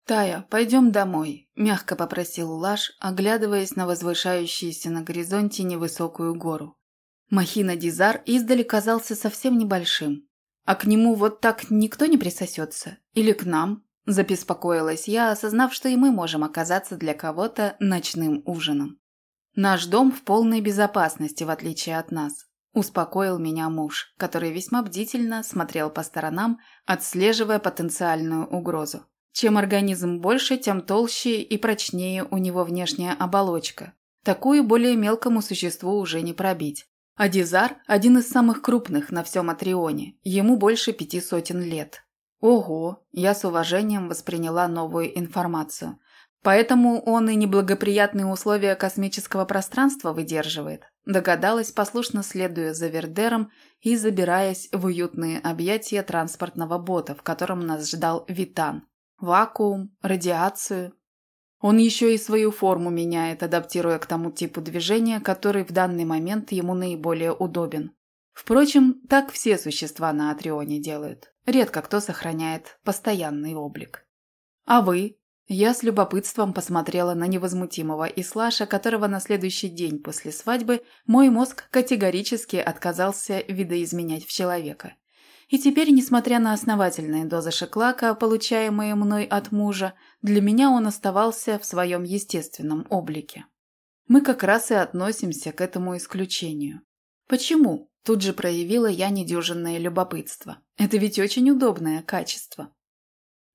«Тая, пойдем домой», – мягко попросил Лаш, оглядываясь на возвышающуюся на горизонте невысокую гору. Махина Дизар издали казался совсем небольшим. «А к нему вот так никто не присосется? Или к нам?» Забеспокоилась я, осознав, что и мы можем оказаться для кого-то ночным ужином. Наш дом в полной безопасности, в отличие от нас. Успокоил меня муж, который весьма бдительно смотрел по сторонам, отслеживая потенциальную угрозу. Чем организм больше, тем толще и прочнее у него внешняя оболочка. Такую более мелкому существу уже не пробить. Адизар – один из самых крупных на всем Атрионе, ему больше пяти сотен лет. Ого, я с уважением восприняла новую информацию. Поэтому он и неблагоприятные условия космического пространства выдерживает. Догадалась, послушно следуя за Вердером и забираясь в уютные объятия транспортного бота, в котором нас ждал Витан. Вакуум, радиацию. Он еще и свою форму меняет, адаптируя к тому типу движения, который в данный момент ему наиболее удобен. Впрочем, так все существа на Атрионе делают. Редко кто сохраняет постоянный облик. А вы? Я с любопытством посмотрела на невозмутимого Ислаша, которого на следующий день после свадьбы мой мозг категорически отказался видоизменять в человека. И теперь, несмотря на основательные дозы шеклака, получаемые мной от мужа, для меня он оставался в своем естественном облике. Мы как раз и относимся к этому исключению. Почему? Тут же проявила я недюжинное любопытство. Это ведь очень удобное качество.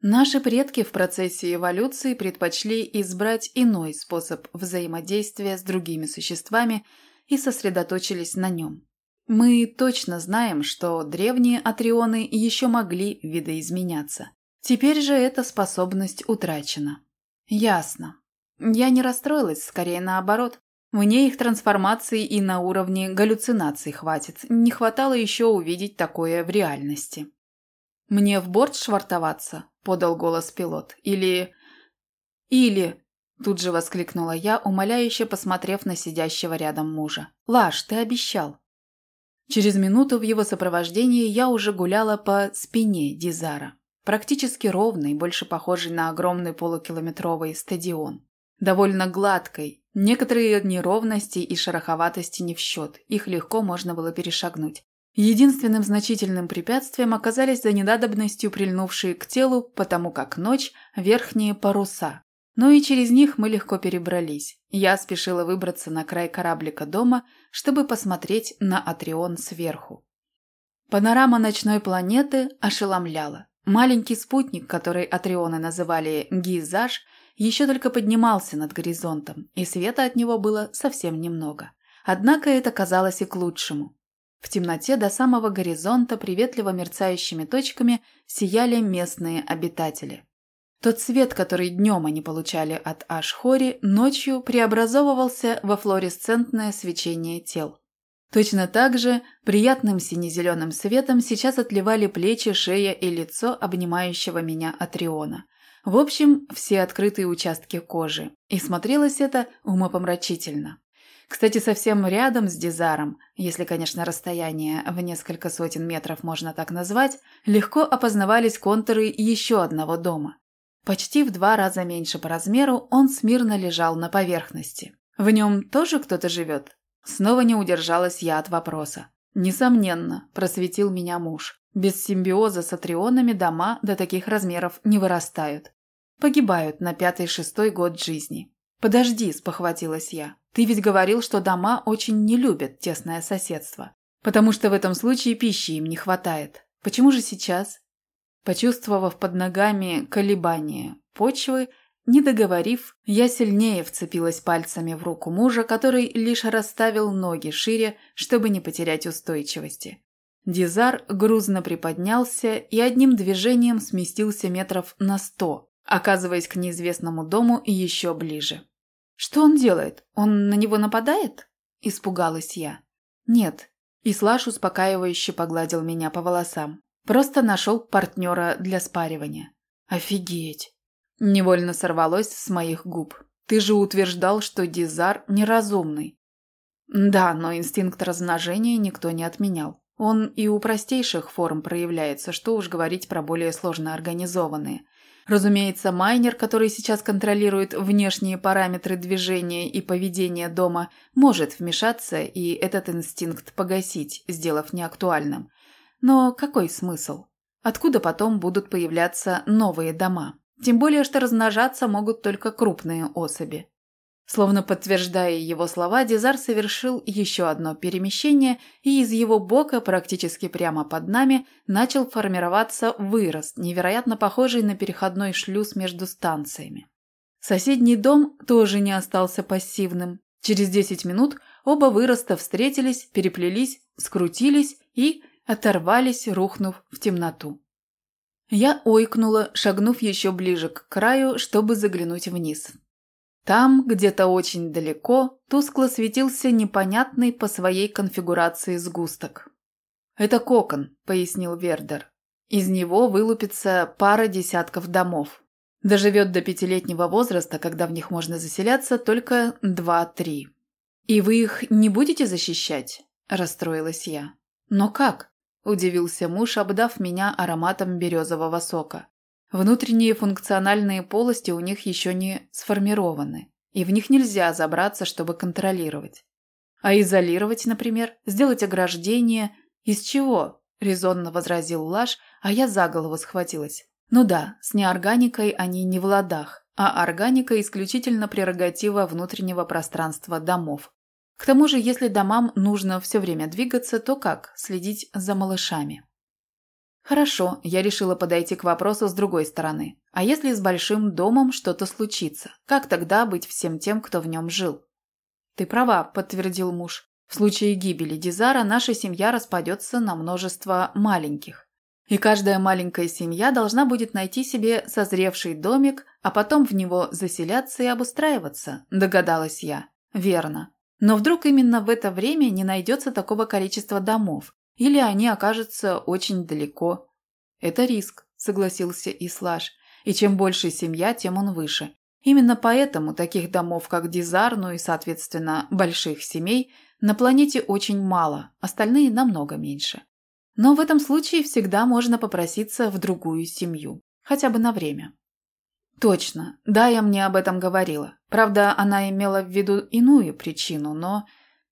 Наши предки в процессе эволюции предпочли избрать иной способ взаимодействия с другими существами и сосредоточились на нем. Мы точно знаем, что древние атрионы еще могли видоизменяться. Теперь же эта способность утрачена. Ясно. Я не расстроилась, скорее наоборот. Мне их трансформации и на уровне галлюцинаций хватит. Не хватало еще увидеть такое в реальности. «Мне в борт швартоваться?» – подал голос пилот. «Или...» «Или...» – тут же воскликнула я, умоляюще посмотрев на сидящего рядом мужа. «Лаш, ты обещал!» Через минуту в его сопровождении я уже гуляла по спине Дизара, практически ровной, больше похожей на огромный полукилометровый стадион. Довольно гладкой, некоторые неровности и шероховатости не в счет, их легко можно было перешагнуть. Единственным значительным препятствием оказались за недадобностью прильнувшие к телу, потому как ночь, верхние паруса. Но и через них мы легко перебрались. Я спешила выбраться на край кораблика дома, чтобы посмотреть на Атрион сверху. Панорама ночной планеты ошеломляла. Маленький спутник, который Атрионы называли Гизаж, еще только поднимался над горизонтом, и света от него было совсем немного. Однако это казалось и к лучшему. В темноте до самого горизонта приветливо мерцающими точками сияли местные обитатели. Тот свет, который днем они получали от Ашхори, ночью преобразовывался во флуоресцентное свечение тел. Точно так же приятным сине-зеленым светом сейчас отливали плечи, шея и лицо обнимающего меня Атриона. В общем, все открытые участки кожи. И смотрелось это умопомрачительно. Кстати, совсем рядом с Дизаром, если, конечно, расстояние в несколько сотен метров можно так назвать, легко опознавались контуры еще одного дома. Почти в два раза меньше по размеру он смирно лежал на поверхности. В нем тоже кто-то живет? Снова не удержалась я от вопроса. Несомненно, просветил меня муж. Без симбиоза с атрионами дома до таких размеров не вырастают. Погибают на пятый-шестой год жизни. «Подожди», – спохватилась я. «Ты ведь говорил, что дома очень не любят тесное соседство, потому что в этом случае пищи им не хватает. Почему же сейчас?» Почувствовав под ногами колебания почвы, не договорив, я сильнее вцепилась пальцами в руку мужа, который лишь расставил ноги шире, чтобы не потерять устойчивости. Дизар грузно приподнялся и одним движением сместился метров на сто, оказываясь к неизвестному дому еще ближе. «Что он делает? Он на него нападает?» – испугалась я. «Нет». Ислаш успокаивающе погладил меня по волосам. Просто нашел партнера для спаривания. Офигеть. Невольно сорвалось с моих губ. Ты же утверждал, что Дизар неразумный. Да, но инстинкт размножения никто не отменял. Он и у простейших форм проявляется, что уж говорить про более сложно организованные. Разумеется, майнер, который сейчас контролирует внешние параметры движения и поведения дома, может вмешаться и этот инстинкт погасить, сделав неактуальным. Но какой смысл? Откуда потом будут появляться новые дома? Тем более, что размножаться могут только крупные особи. Словно подтверждая его слова, Дизар совершил еще одно перемещение, и из его бока, практически прямо под нами, начал формироваться вырост, невероятно похожий на переходной шлюз между станциями. Соседний дом тоже не остался пассивным. Через 10 минут оба выроста встретились, переплелись, скрутились и оторвались, рухнув в темноту. Я ойкнула, шагнув еще ближе к краю, чтобы заглянуть вниз. Там, где-то очень далеко, тускло светился непонятный по своей конфигурации сгусток. «Это кокон», — пояснил Вердер. «Из него вылупится пара десятков домов. Доживет до пятилетнего возраста, когда в них можно заселяться, только два-три». «И вы их не будете защищать?» – расстроилась я. «Но как?» Удивился муж, обдав меня ароматом березового сока. Внутренние функциональные полости у них еще не сформированы, и в них нельзя забраться, чтобы контролировать. А изолировать, например, сделать ограждение из чего? резонно возразил Лаш, а я за голову схватилась. Ну да, с неорганикой они не в ладах, а органика исключительно прерогатива внутреннего пространства домов, к тому же, если домам нужно все время двигаться, то как следить за малышами? Хорошо, я решила подойти к вопросу с другой стороны. А если с большим домом что-то случится? Как тогда быть всем тем, кто в нем жил? Ты права, подтвердил муж. В случае гибели Дизара наша семья распадется на множество маленьких. И каждая маленькая семья должна будет найти себе созревший домик, а потом в него заселяться и обустраиваться, догадалась я. Верно. Но вдруг именно в это время не найдется такого количества домов, или они окажутся очень далеко. Это риск, согласился Ислаш. И чем больше семья, тем он выше. Именно поэтому таких домов, как Дизар, ну и, соответственно, больших семей, на планете очень мало, остальные намного меньше. Но в этом случае всегда можно попроситься в другую семью, хотя бы на время. Точно, да, я мне об этом говорила. Правда, она имела в виду иную причину, но...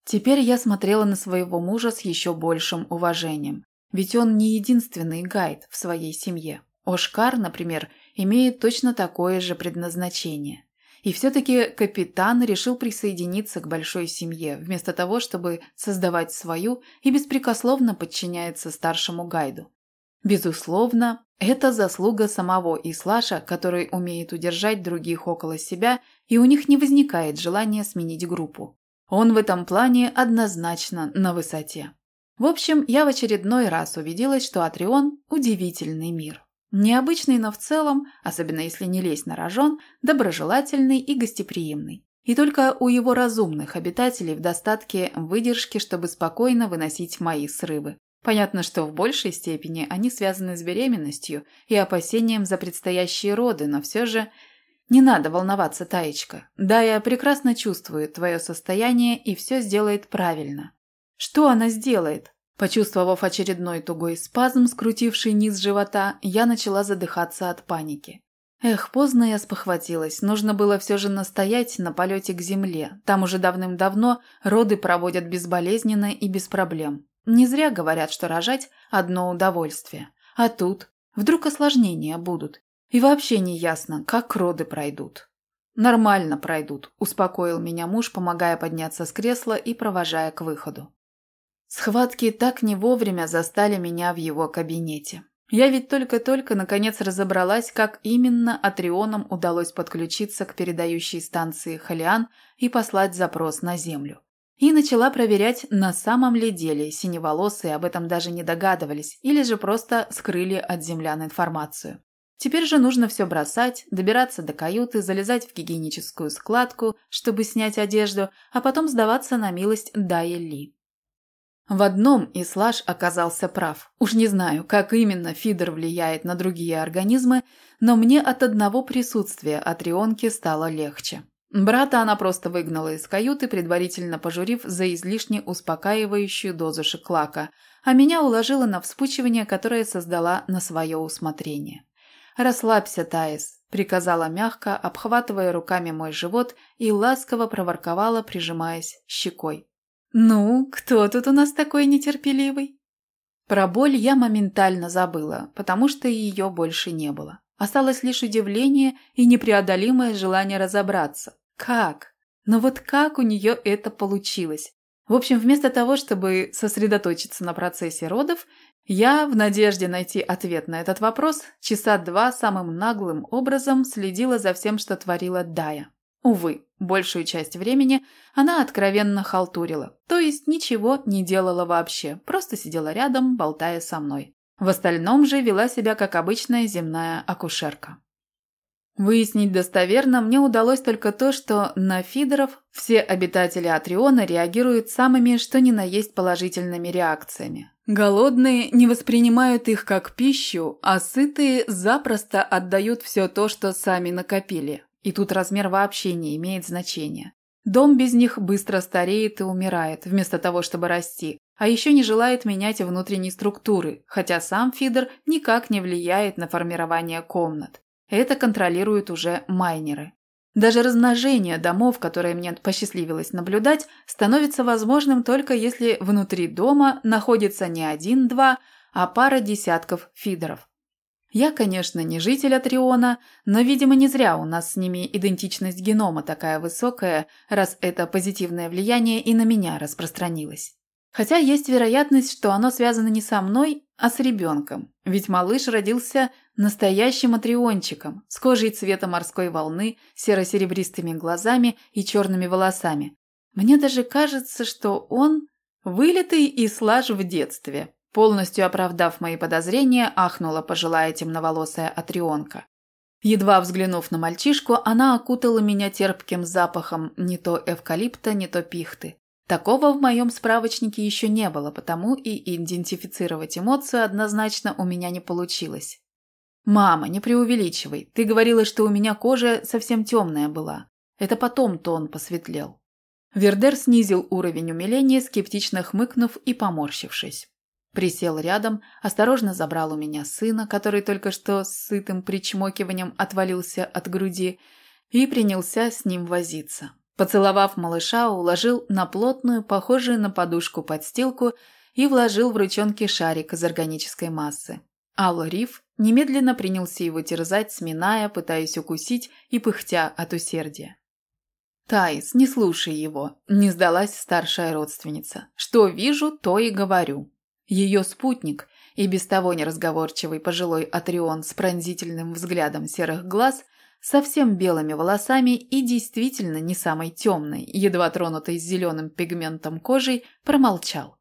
Теперь я смотрела на своего мужа с еще большим уважением. Ведь он не единственный гайд в своей семье. Ошкар, например, имеет точно такое же предназначение. И все-таки капитан решил присоединиться к большой семье, вместо того, чтобы создавать свою и беспрекословно подчиняется старшему гайду. Безусловно, это заслуга самого Ислаша, который умеет удержать других около себя, и у них не возникает желания сменить группу. Он в этом плане однозначно на высоте. В общем, я в очередной раз убедилась, что Атрион – удивительный мир. Необычный, но в целом, особенно если не лезть на рожон, доброжелательный и гостеприимный. И только у его разумных обитателей в достатке выдержки, чтобы спокойно выносить мои срывы. Понятно, что в большей степени они связаны с беременностью и опасением за предстоящие роды, но все же не надо волноваться, Таечка. Я прекрасно чувствую твое состояние и все сделает правильно. Что она сделает? Почувствовав очередной тугой спазм, скрутивший низ живота, я начала задыхаться от паники. Эх, поздно я спохватилась. Нужно было все же настоять на полете к земле. Там уже давным-давно роды проводят безболезненно и без проблем. Не зря говорят, что рожать – одно удовольствие. А тут вдруг осложнения будут. И вообще не ясно, как роды пройдут. «Нормально пройдут», – успокоил меня муж, помогая подняться с кресла и провожая к выходу. Схватки так не вовремя застали меня в его кабинете. Я ведь только-только наконец разобралась, как именно Атрионам удалось подключиться к передающей станции Халиан и послать запрос на Землю. И начала проверять, на самом ли деле синеволосые об этом даже не догадывались или же просто скрыли от землян информацию. Теперь же нужно все бросать, добираться до каюты, залезать в гигиеническую складку, чтобы снять одежду, а потом сдаваться на милость Дайи Ли. В одном Ислаш оказался прав. Уж не знаю, как именно фидер влияет на другие организмы, но мне от одного присутствия Атрионки стало легче. Брата она просто выгнала из каюты, предварительно пожурив за излишне успокаивающую дозу шиклака, а меня уложила на вспучивание, которое создала на свое усмотрение. «Расслабься, Таис», – приказала мягко, обхватывая руками мой живот и ласково проворковала, прижимаясь щекой. «Ну, кто тут у нас такой нетерпеливый?» Про боль я моментально забыла, потому что ее больше не было. Осталось лишь удивление и непреодолимое желание разобраться. Как? Но вот как у нее это получилось? В общем, вместо того, чтобы сосредоточиться на процессе родов, я, в надежде найти ответ на этот вопрос, часа два самым наглым образом следила за всем, что творила Дая. Увы, большую часть времени она откровенно халтурила, то есть ничего не делала вообще, просто сидела рядом, болтая со мной. В остальном же вела себя как обычная земная акушерка. Выяснить достоверно мне удалось только то, что на фидеров все обитатели Атриона реагируют самыми что ни на есть положительными реакциями. Голодные не воспринимают их как пищу, а сытые запросто отдают все то, что сами накопили. И тут размер вообще не имеет значения. Дом без них быстро стареет и умирает, вместо того, чтобы расти, а еще не желает менять внутренней структуры, хотя сам фидер никак не влияет на формирование комнат. Это контролируют уже майнеры. Даже размножение домов, которое мне посчастливилось наблюдать, становится возможным только если внутри дома находится не один-два, а пара десятков фидеров. Я, конечно, не житель Атриона, но, видимо, не зря у нас с ними идентичность генома такая высокая, раз это позитивное влияние и на меня распространилось. Хотя есть вероятность, что оно связано не со мной, а с ребенком, ведь малыш родился настоящим атриончиком, с кожей цвета морской волны, серо-серебристыми глазами и черными волосами. Мне даже кажется, что он вылитый и слаж в детстве. Полностью оправдав мои подозрения, ахнула пожилая темноволосая атрионка. Едва взглянув на мальчишку, она окутала меня терпким запахом не то эвкалипта, не то пихты. Такого в моем справочнике еще не было, потому и идентифицировать эмоцию однозначно у меня не получилось. «Мама, не преувеличивай. Ты говорила, что у меня кожа совсем темная была. Это потом тон посветлел». Вердер снизил уровень умиления, скептично хмыкнув и поморщившись. Присел рядом, осторожно забрал у меня сына, который только что с сытым причмокиванием отвалился от груди, и принялся с ним возиться. Поцеловав малыша, уложил на плотную, похожую на подушку подстилку и вложил в ручонки шарик из органической массы. Алло Риф немедленно принялся его терзать, сминая, пытаясь укусить и пыхтя от усердия. «Таис, не слушай его», – не сдалась старшая родственница. «Что вижу, то и говорю». Ее спутник и без того неразговорчивый пожилой Атрион с пронзительным взглядом серых глаз совсем белыми волосами и действительно не самой темной, едва тронутой зеленым пигментом кожей, промолчал.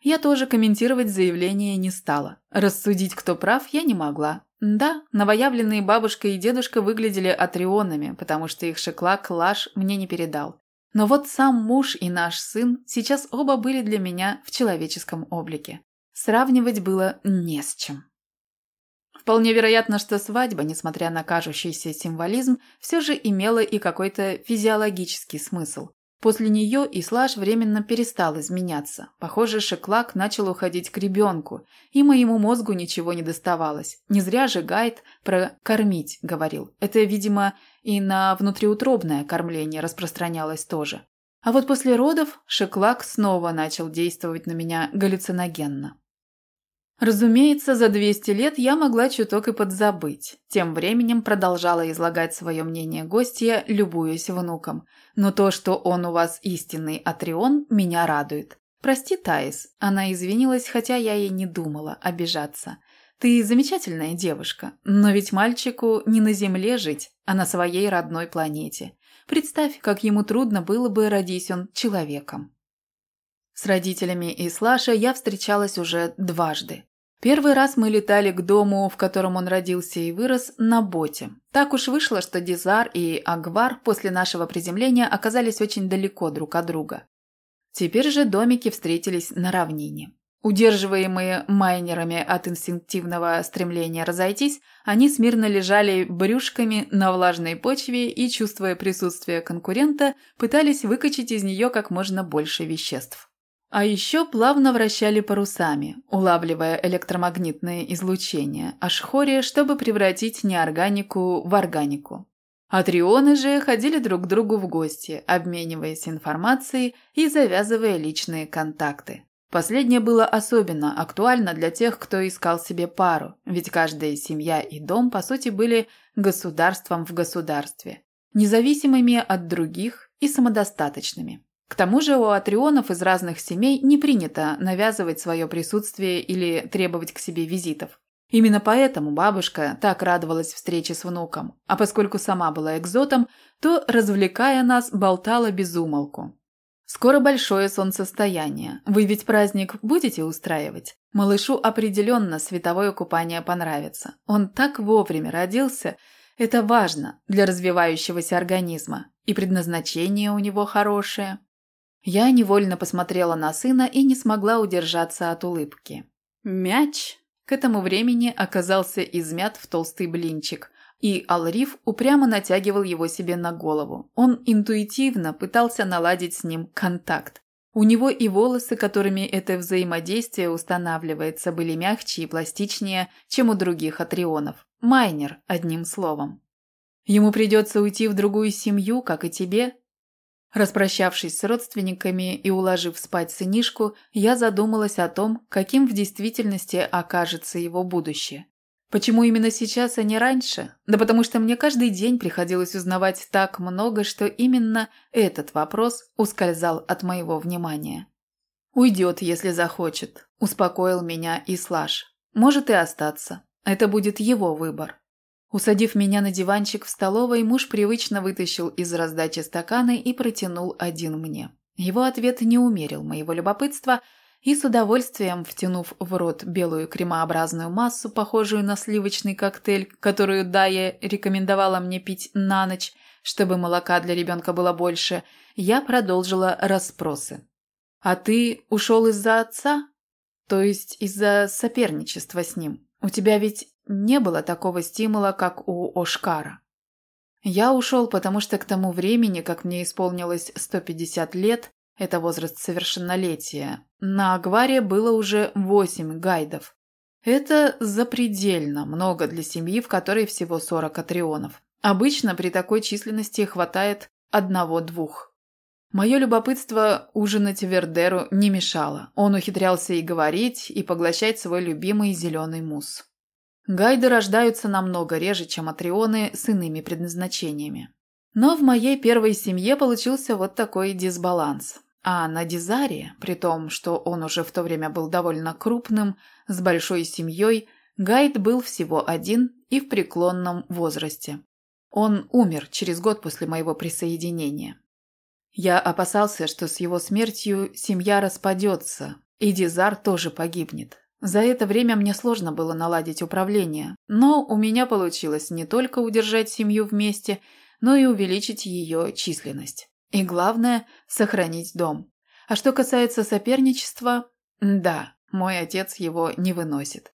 Я тоже комментировать заявление не стала. Рассудить, кто прав, я не могла. Да, новоявленные бабушка и дедушка выглядели атрионами, потому что их шеклак Лаш мне не передал. Но вот сам муж и наш сын сейчас оба были для меня в человеческом облике. Сравнивать было не с чем. Вполне вероятно, что свадьба, несмотря на кажущийся символизм, все же имела и какой-то физиологический смысл. После нее Ислаш временно перестал изменяться. Похоже, Шеклак начал уходить к ребенку, и моему мозгу ничего не доставалось. Не зря же Гайд про «кормить» говорил. Это, видимо, и на внутриутробное кормление распространялось тоже. А вот после родов Шеклак снова начал действовать на меня галлюциногенно. Разумеется, за 200 лет я могла чуток и подзабыть. Тем временем продолжала излагать свое мнение гостья, любуясь внуком. Но то, что он у вас истинный Атрион, меня радует. Прости, Таис. Она извинилась, хотя я ей не думала обижаться. Ты замечательная девушка, но ведь мальчику не на Земле жить, а на своей родной планете. Представь, как ему трудно было бы, родись он человеком. С родителями Ислаша я встречалась уже дважды. Первый раз мы летали к дому, в котором он родился и вырос, на боте. Так уж вышло, что Дизар и Агвар после нашего приземления оказались очень далеко друг от друга. Теперь же домики встретились на равнине. Удерживаемые майнерами от инстинктивного стремления разойтись, они смирно лежали брюшками на влажной почве и, чувствуя присутствие конкурента, пытались выкачать из нее как можно больше веществ. А еще плавно вращали парусами, улавливая электромагнитное излучение Ашхори, чтобы превратить неорганику в органику. Атрионы же ходили друг к другу в гости, обмениваясь информацией и завязывая личные контакты. Последнее было особенно актуально для тех, кто искал себе пару, ведь каждая семья и дом, по сути, были государством в государстве, независимыми от других и самодостаточными. К тому же у атрионов из разных семей не принято навязывать свое присутствие или требовать к себе визитов. Именно поэтому бабушка так радовалась встрече с внуком, а поскольку сама была экзотом, то, развлекая нас, болтала без умолку. «Скоро большое солнцестояние. Вы ведь праздник будете устраивать? Малышу определенно световое купание понравится. Он так вовремя родился. Это важно для развивающегося организма. И предназначение у него хорошее». Я невольно посмотрела на сына и не смогла удержаться от улыбки. Мяч к этому времени оказался измят в толстый блинчик, и Алриф упрямо натягивал его себе на голову. Он интуитивно пытался наладить с ним контакт. У него и волосы, которыми это взаимодействие устанавливается, были мягче и пластичнее, чем у других атрионов. Майнер, одним словом. Ему придется уйти в другую семью, как и тебе, Распрощавшись с родственниками и уложив спать сынишку, я задумалась о том, каким в действительности окажется его будущее. Почему именно сейчас, а не раньше? Да потому что мне каждый день приходилось узнавать так много, что именно этот вопрос ускользал от моего внимания. «Уйдет, если захочет», – успокоил меня Ислаш. «Может и остаться. Это будет его выбор». Усадив меня на диванчик в столовой, муж привычно вытащил из раздачи стаканы и протянул один мне. Его ответ не умерил моего любопытства, и с удовольствием, втянув в рот белую кремообразную массу, похожую на сливочный коктейль, которую Дая рекомендовала мне пить на ночь, чтобы молока для ребенка было больше, я продолжила расспросы. А ты ушел из-за отца? То есть из-за соперничества с ним? У тебя ведь не было такого стимула, как у Ошкара. Я ушел, потому что к тому времени, как мне исполнилось 150 лет, это возраст совершеннолетия, на Агваре было уже 8 гайдов. Это запредельно много для семьи, в которой всего 40 атрионов. Обычно при такой численности хватает одного-двух. Мое любопытство ужинать Вердеру не мешало. Он ухитрялся и говорить, и поглощать свой любимый зеленый мусс. Гайды рождаются намного реже, чем атрионы с иными предназначениями. Но в моей первой семье получился вот такой дисбаланс. А на Дизаре, при том, что он уже в то время был довольно крупным, с большой семьей, Гайд был всего один и в преклонном возрасте. Он умер через год после моего присоединения. Я опасался, что с его смертью семья распадется, и Дизар тоже погибнет. За это время мне сложно было наладить управление, но у меня получилось не только удержать семью вместе, но и увеличить ее численность. И главное – сохранить дом. А что касается соперничества, да, мой отец его не выносит.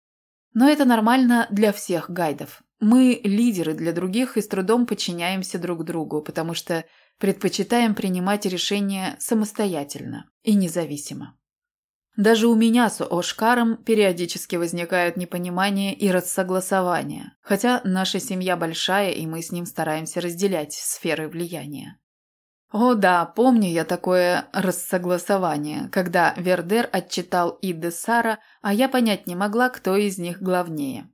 Но это нормально для всех гайдов. Мы лидеры для других и с трудом подчиняемся друг другу, потому что предпочитаем принимать решения самостоятельно и независимо. Даже у меня с Ошкаром периодически возникают непонимание и рассогласование, хотя наша семья большая, и мы с ним стараемся разделять сферы влияния. О да, помню я такое рассогласование, когда Вердер отчитал Иде Сара, а я понять не могла, кто из них главнее.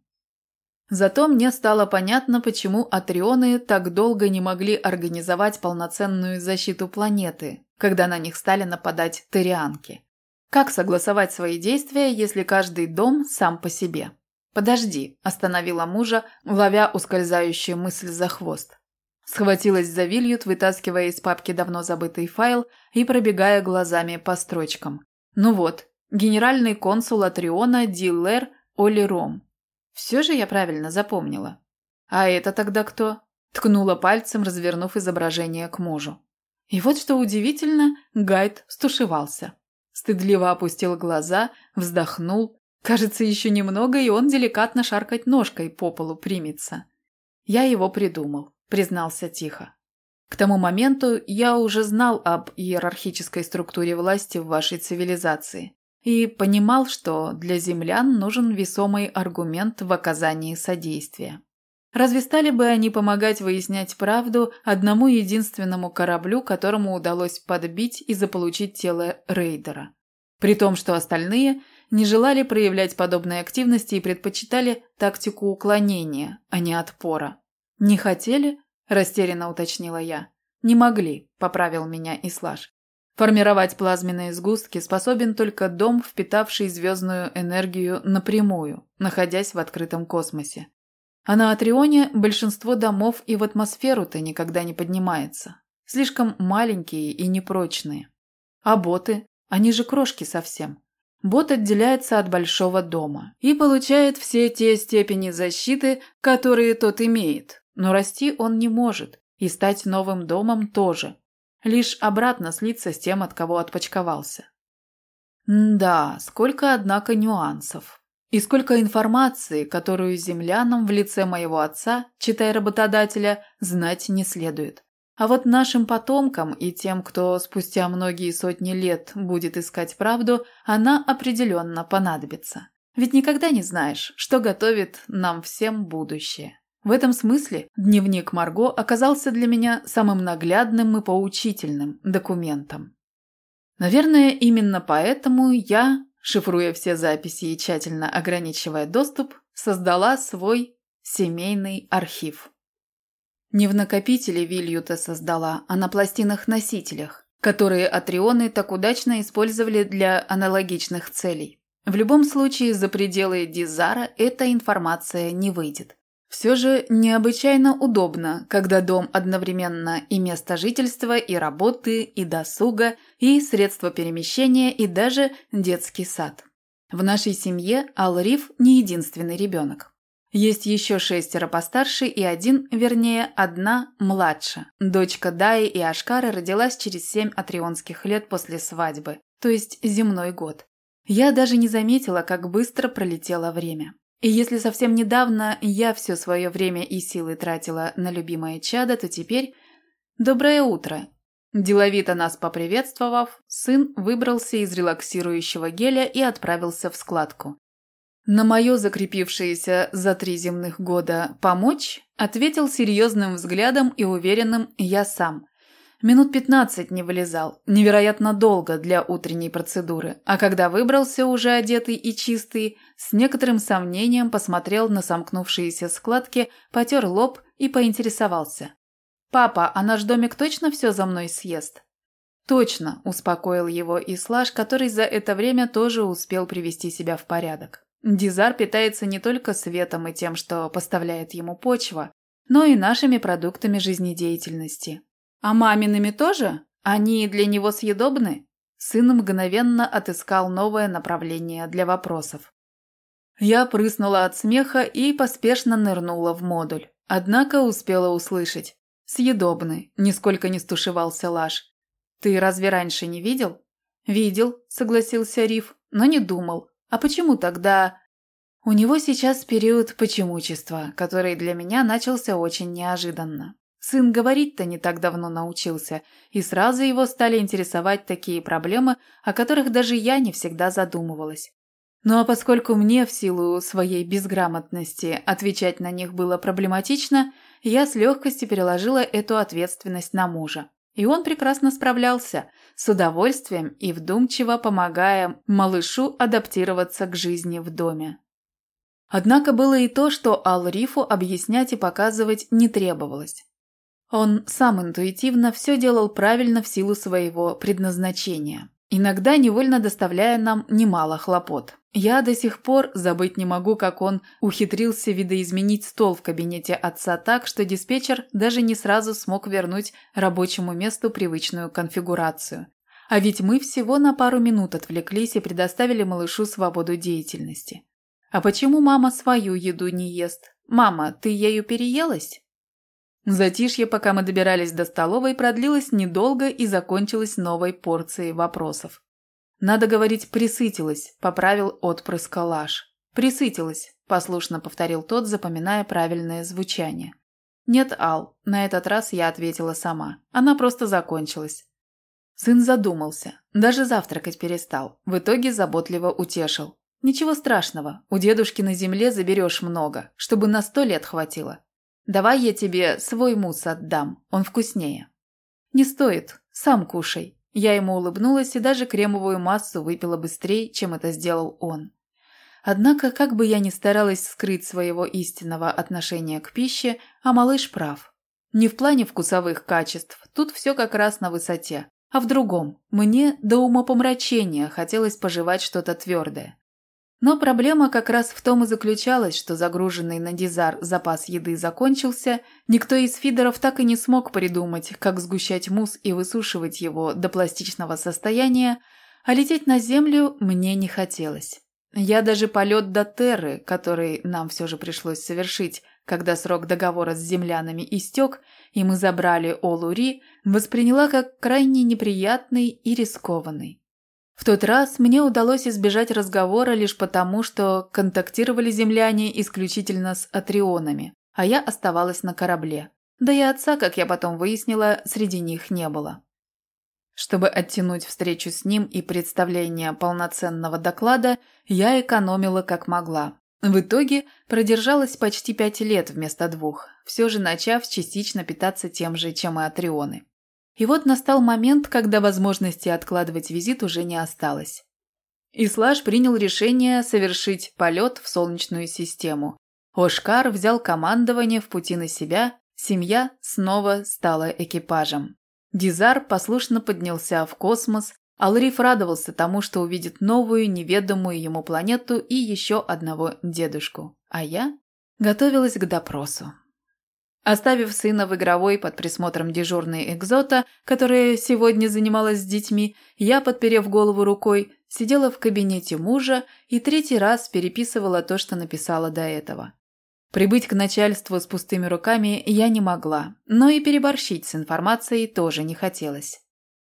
Зато мне стало понятно, почему Атрионы так долго не могли организовать полноценную защиту планеты, когда на них стали нападать Терианки. Как согласовать свои действия, если каждый дом сам по себе? «Подожди», – остановила мужа, ловя ускользающую мысль за хвост. Схватилась за Вильют, вытаскивая из папки давно забытый файл и пробегая глазами по строчкам. Ну вот, генеральный консул Атриона Диллер Олером. Все же я правильно запомнила. А это тогда кто? Ткнула пальцем, развернув изображение к мужу. И вот что удивительно, Гайд стушевался. Стыдливо опустил глаза, вздохнул. Кажется, еще немного, и он деликатно шаркать ножкой по полу примется. Я его придумал признался тихо. К тому моменту я уже знал об иерархической структуре власти в вашей цивилизации и понимал, что для землян нужен весомый аргумент в оказании содействия. Разве стали бы они помогать выяснять правду одному единственному кораблю, которому удалось подбить и заполучить тело рейдера? При том, что остальные не желали проявлять подобной активности и предпочитали тактику уклонения, а не отпора. «Не хотели?» – растерянно уточнила я. «Не могли», – поправил меня Ислаш. Формировать плазменные сгустки способен только дом, впитавший звездную энергию напрямую, находясь в открытом космосе. А на Атрионе большинство домов и в атмосферу-то никогда не поднимается. Слишком маленькие и непрочные. А боты? Они же крошки совсем. Бот отделяется от большого дома и получает все те степени защиты, которые тот имеет, но расти он не может, и стать новым домом тоже. Лишь обратно слиться с тем, от кого отпочковался. да, сколько, однако, нюансов. И сколько информации, которую землянам в лице моего отца, читая работодателя, знать не следует. А вот нашим потомкам и тем, кто спустя многие сотни лет будет искать правду, она определенно понадобится. Ведь никогда не знаешь, что готовит нам всем будущее. В этом смысле дневник Марго оказался для меня самым наглядным и поучительным документом. Наверное, именно поэтому я, шифруя все записи и тщательно ограничивая доступ, создала свой семейный архив. Не в накопителе Вильюта создала, а на пластинах-носителях, которые атрионы так удачно использовали для аналогичных целей. В любом случае, за пределы Дизара эта информация не выйдет. Все же необычайно удобно, когда дом одновременно и место жительства, и работы, и досуга, и средства перемещения, и даже детский сад. В нашей семье Алриф не единственный ребенок. Есть еще шестеро постарше и один, вернее, одна младше. Дочка Даи и Ашкары родилась через семь атрионских лет после свадьбы. то есть земной год. Я даже не заметила, как быстро пролетело время. И если совсем недавно я все свое время и силы тратила на любимое чадо, то теперь... Доброе утро! Деловито нас поприветствовав, сын выбрался из релаксирующего геля и отправился в складку. На мое закрепившееся за три земных года «помочь» ответил серьезным взглядом и уверенным «я сам». Минут пятнадцать не вылезал, невероятно долго для утренней процедуры, а когда выбрался уже одетый и чистый, с некоторым сомнением посмотрел на сомкнувшиеся складки, потер лоб и поинтересовался. «Папа, а наш домик точно все за мной съест?» «Точно», – успокоил его Ислаш, который за это время тоже успел привести себя в порядок. Дизар питается не только светом и тем, что поставляет ему почва, но и нашими продуктами жизнедеятельности. А мамиными тоже? Они для него съедобны? Сын мгновенно отыскал новое направление для вопросов. Я прыснула от смеха и поспешно нырнула в модуль. Однако успела услышать. «Съедобны», – нисколько не стушевался Лаш. «Ты разве раньше не видел?» «Видел», – согласился Риф, – «но не думал. А почему тогда...» У него сейчас период почемучества, который для меня начался очень неожиданно. Сын говорить-то не так давно научился, и сразу его стали интересовать такие проблемы, о которых даже я не всегда задумывалась. Ну а поскольку мне в силу своей безграмотности отвечать на них было проблематично, я с легкостью переложила эту ответственность на мужа. И он прекрасно справлялся, с удовольствием и вдумчиво помогая малышу адаптироваться к жизни в доме. Однако было и то, что Ал-Рифу объяснять и показывать не требовалось. Он сам интуитивно все делал правильно в силу своего предназначения, иногда невольно доставляя нам немало хлопот. Я до сих пор забыть не могу, как он ухитрился видоизменить стол в кабинете отца так, что диспетчер даже не сразу смог вернуть рабочему месту привычную конфигурацию. А ведь мы всего на пару минут отвлеклись и предоставили малышу свободу деятельности. А почему мама свою еду не ест? Мама, ты ею переелась? Затишье, пока мы добирались до столовой, продлилось недолго и закончилось новой порцией вопросов. «Надо говорить, присытилась», – поправил отпрыск Лаш. «Присытилась», – послушно повторил тот, запоминая правильное звучание. «Нет, Ал, на этот раз я ответила сама. Она просто закончилась». Сын задумался. Даже завтракать перестал. В итоге заботливо утешил. «Ничего страшного. У дедушки на земле заберешь много, чтобы на сто лет хватило. Давай я тебе свой мусс отдам, он вкуснее». «Не стоит, сам кушай». Я ему улыбнулась и даже кремовую массу выпила быстрее, чем это сделал он. Однако, как бы я ни старалась скрыть своего истинного отношения к пище, а малыш прав. Не в плане вкусовых качеств, тут все как раз на высоте, а в другом. Мне до умопомрачения хотелось пожевать что-то твердое. Но проблема как раз в том и заключалась, что загруженный на дизар запас еды закончился, никто из фидеров так и не смог придумать, как сгущать мусс и высушивать его до пластичного состояния, а лететь на землю мне не хотелось. Я даже полет до Терры, который нам все же пришлось совершить, когда срок договора с землянами истек, и мы забрали Олури, восприняла как крайне неприятный и рискованный. В тот раз мне удалось избежать разговора лишь потому, что контактировали земляне исключительно с атрионами, а я оставалась на корабле. Да и отца, как я потом выяснила, среди них не было. Чтобы оттянуть встречу с ним и представление полноценного доклада, я экономила как могла. В итоге продержалась почти пять лет вместо двух, все же начав частично питаться тем же, чем и атрионы. И вот настал момент, когда возможности откладывать визит уже не осталось. Ислаш принял решение совершить полет в Солнечную систему. Ошкар взял командование в пути на себя, семья снова стала экипажем. Дизар послушно поднялся в космос, Алриф радовался тому, что увидит новую, неведомую ему планету и еще одного дедушку. А я готовилась к допросу. Оставив сына в игровой под присмотром дежурной экзота, которая сегодня занималась с детьми, я, подперев голову рукой, сидела в кабинете мужа и третий раз переписывала то, что написала до этого. Прибыть к начальству с пустыми руками я не могла, но и переборщить с информацией тоже не хотелось.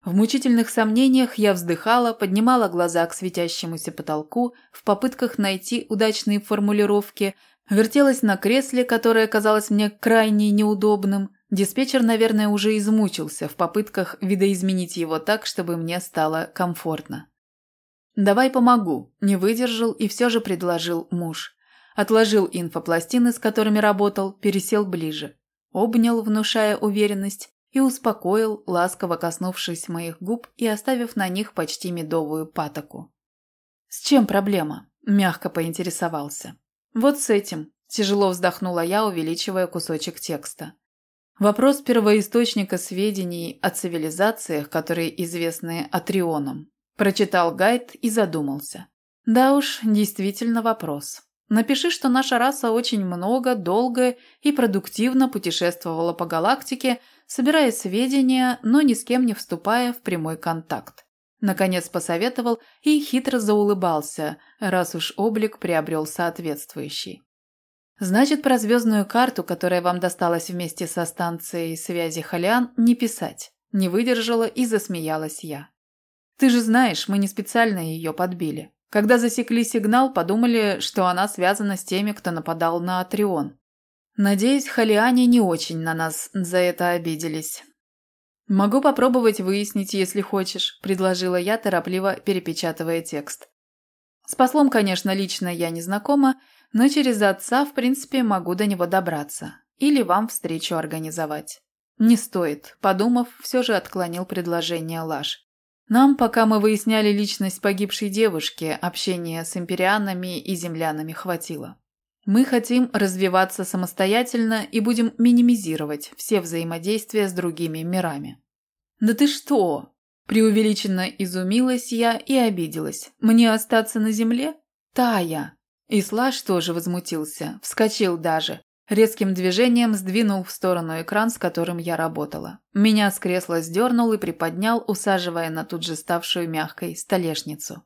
В мучительных сомнениях я вздыхала, поднимала глаза к светящемуся потолку в попытках найти удачные формулировки, вертелась на кресле, которое казалось мне крайне неудобным. Диспетчер, наверное, уже измучился в попытках видоизменить его так, чтобы мне стало комфортно. «Давай помогу», – не выдержал и все же предложил муж. Отложил инфопластины, с которыми работал, пересел ближе. Обнял, внушая уверенность, и успокоил, ласково коснувшись моих губ и оставив на них почти медовую патоку. «С чем проблема?» – мягко поинтересовался. «Вот с этим», – тяжело вздохнула я, увеличивая кусочек текста. Вопрос первоисточника сведений о цивилизациях, которые известны Атрионам. Прочитал гайд и задумался. Да уж, действительно вопрос. Напиши, что наша раса очень много, долго и продуктивно путешествовала по галактике, собирая сведения, но ни с кем не вступая в прямой контакт. Наконец посоветовал и хитро заулыбался, раз уж облик приобрел соответствующий. Значит, про звездную карту, которая вам досталась вместе со станцией связи Халиан, не писать. Не выдержала и засмеялась я. Ты же знаешь, мы не специально ее подбили. Когда засекли сигнал, подумали, что она связана с теми, кто нападал на Атрион. Надеюсь, Халиане не очень на нас за это обиделись. «Могу попробовать выяснить, если хочешь», – предложила я, торопливо перепечатывая текст. С послом, конечно, лично я не знакома, но через отца, в принципе, могу до него добраться. Или вам встречу организовать. Не стоит, подумав, все же отклонил предложение Лаш. Нам, пока мы выясняли личность погибшей девушки, общения с империанами и землянами хватило. Мы хотим развиваться самостоятельно и будем минимизировать все взаимодействия с другими мирами. «Да ты что?» – преувеличенно изумилась я и обиделась. «Мне остаться на земле? Тая!» И Слаж тоже возмутился, вскочил даже. Резким движением сдвинул в сторону экран, с которым я работала. Меня с кресла сдернул и приподнял, усаживая на тут же ставшую мягкой столешницу.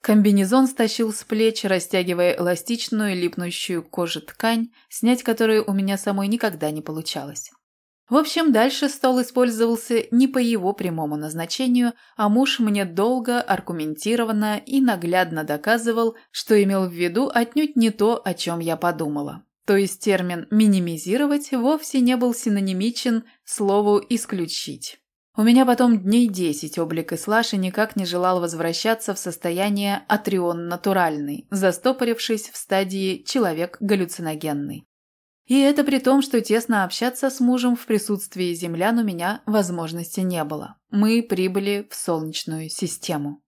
Комбинезон стащил с плеч, растягивая эластичную, липнущую к ткань, снять которую у меня самой никогда не получалось. В общем, дальше стол использовался не по его прямому назначению, а муж мне долго, аргументированно и наглядно доказывал, что имел в виду отнюдь не то, о чем я подумала. То есть термин «минимизировать» вовсе не был синонимичен слову «исключить». У меня потом дней десять облик Ислаши никак не желал возвращаться в состояние атрион натуральный, застопорившись в стадии человек галлюциногенный. И это при том, что тесно общаться с мужем в присутствии землян у меня возможности не было. Мы прибыли в Солнечную систему.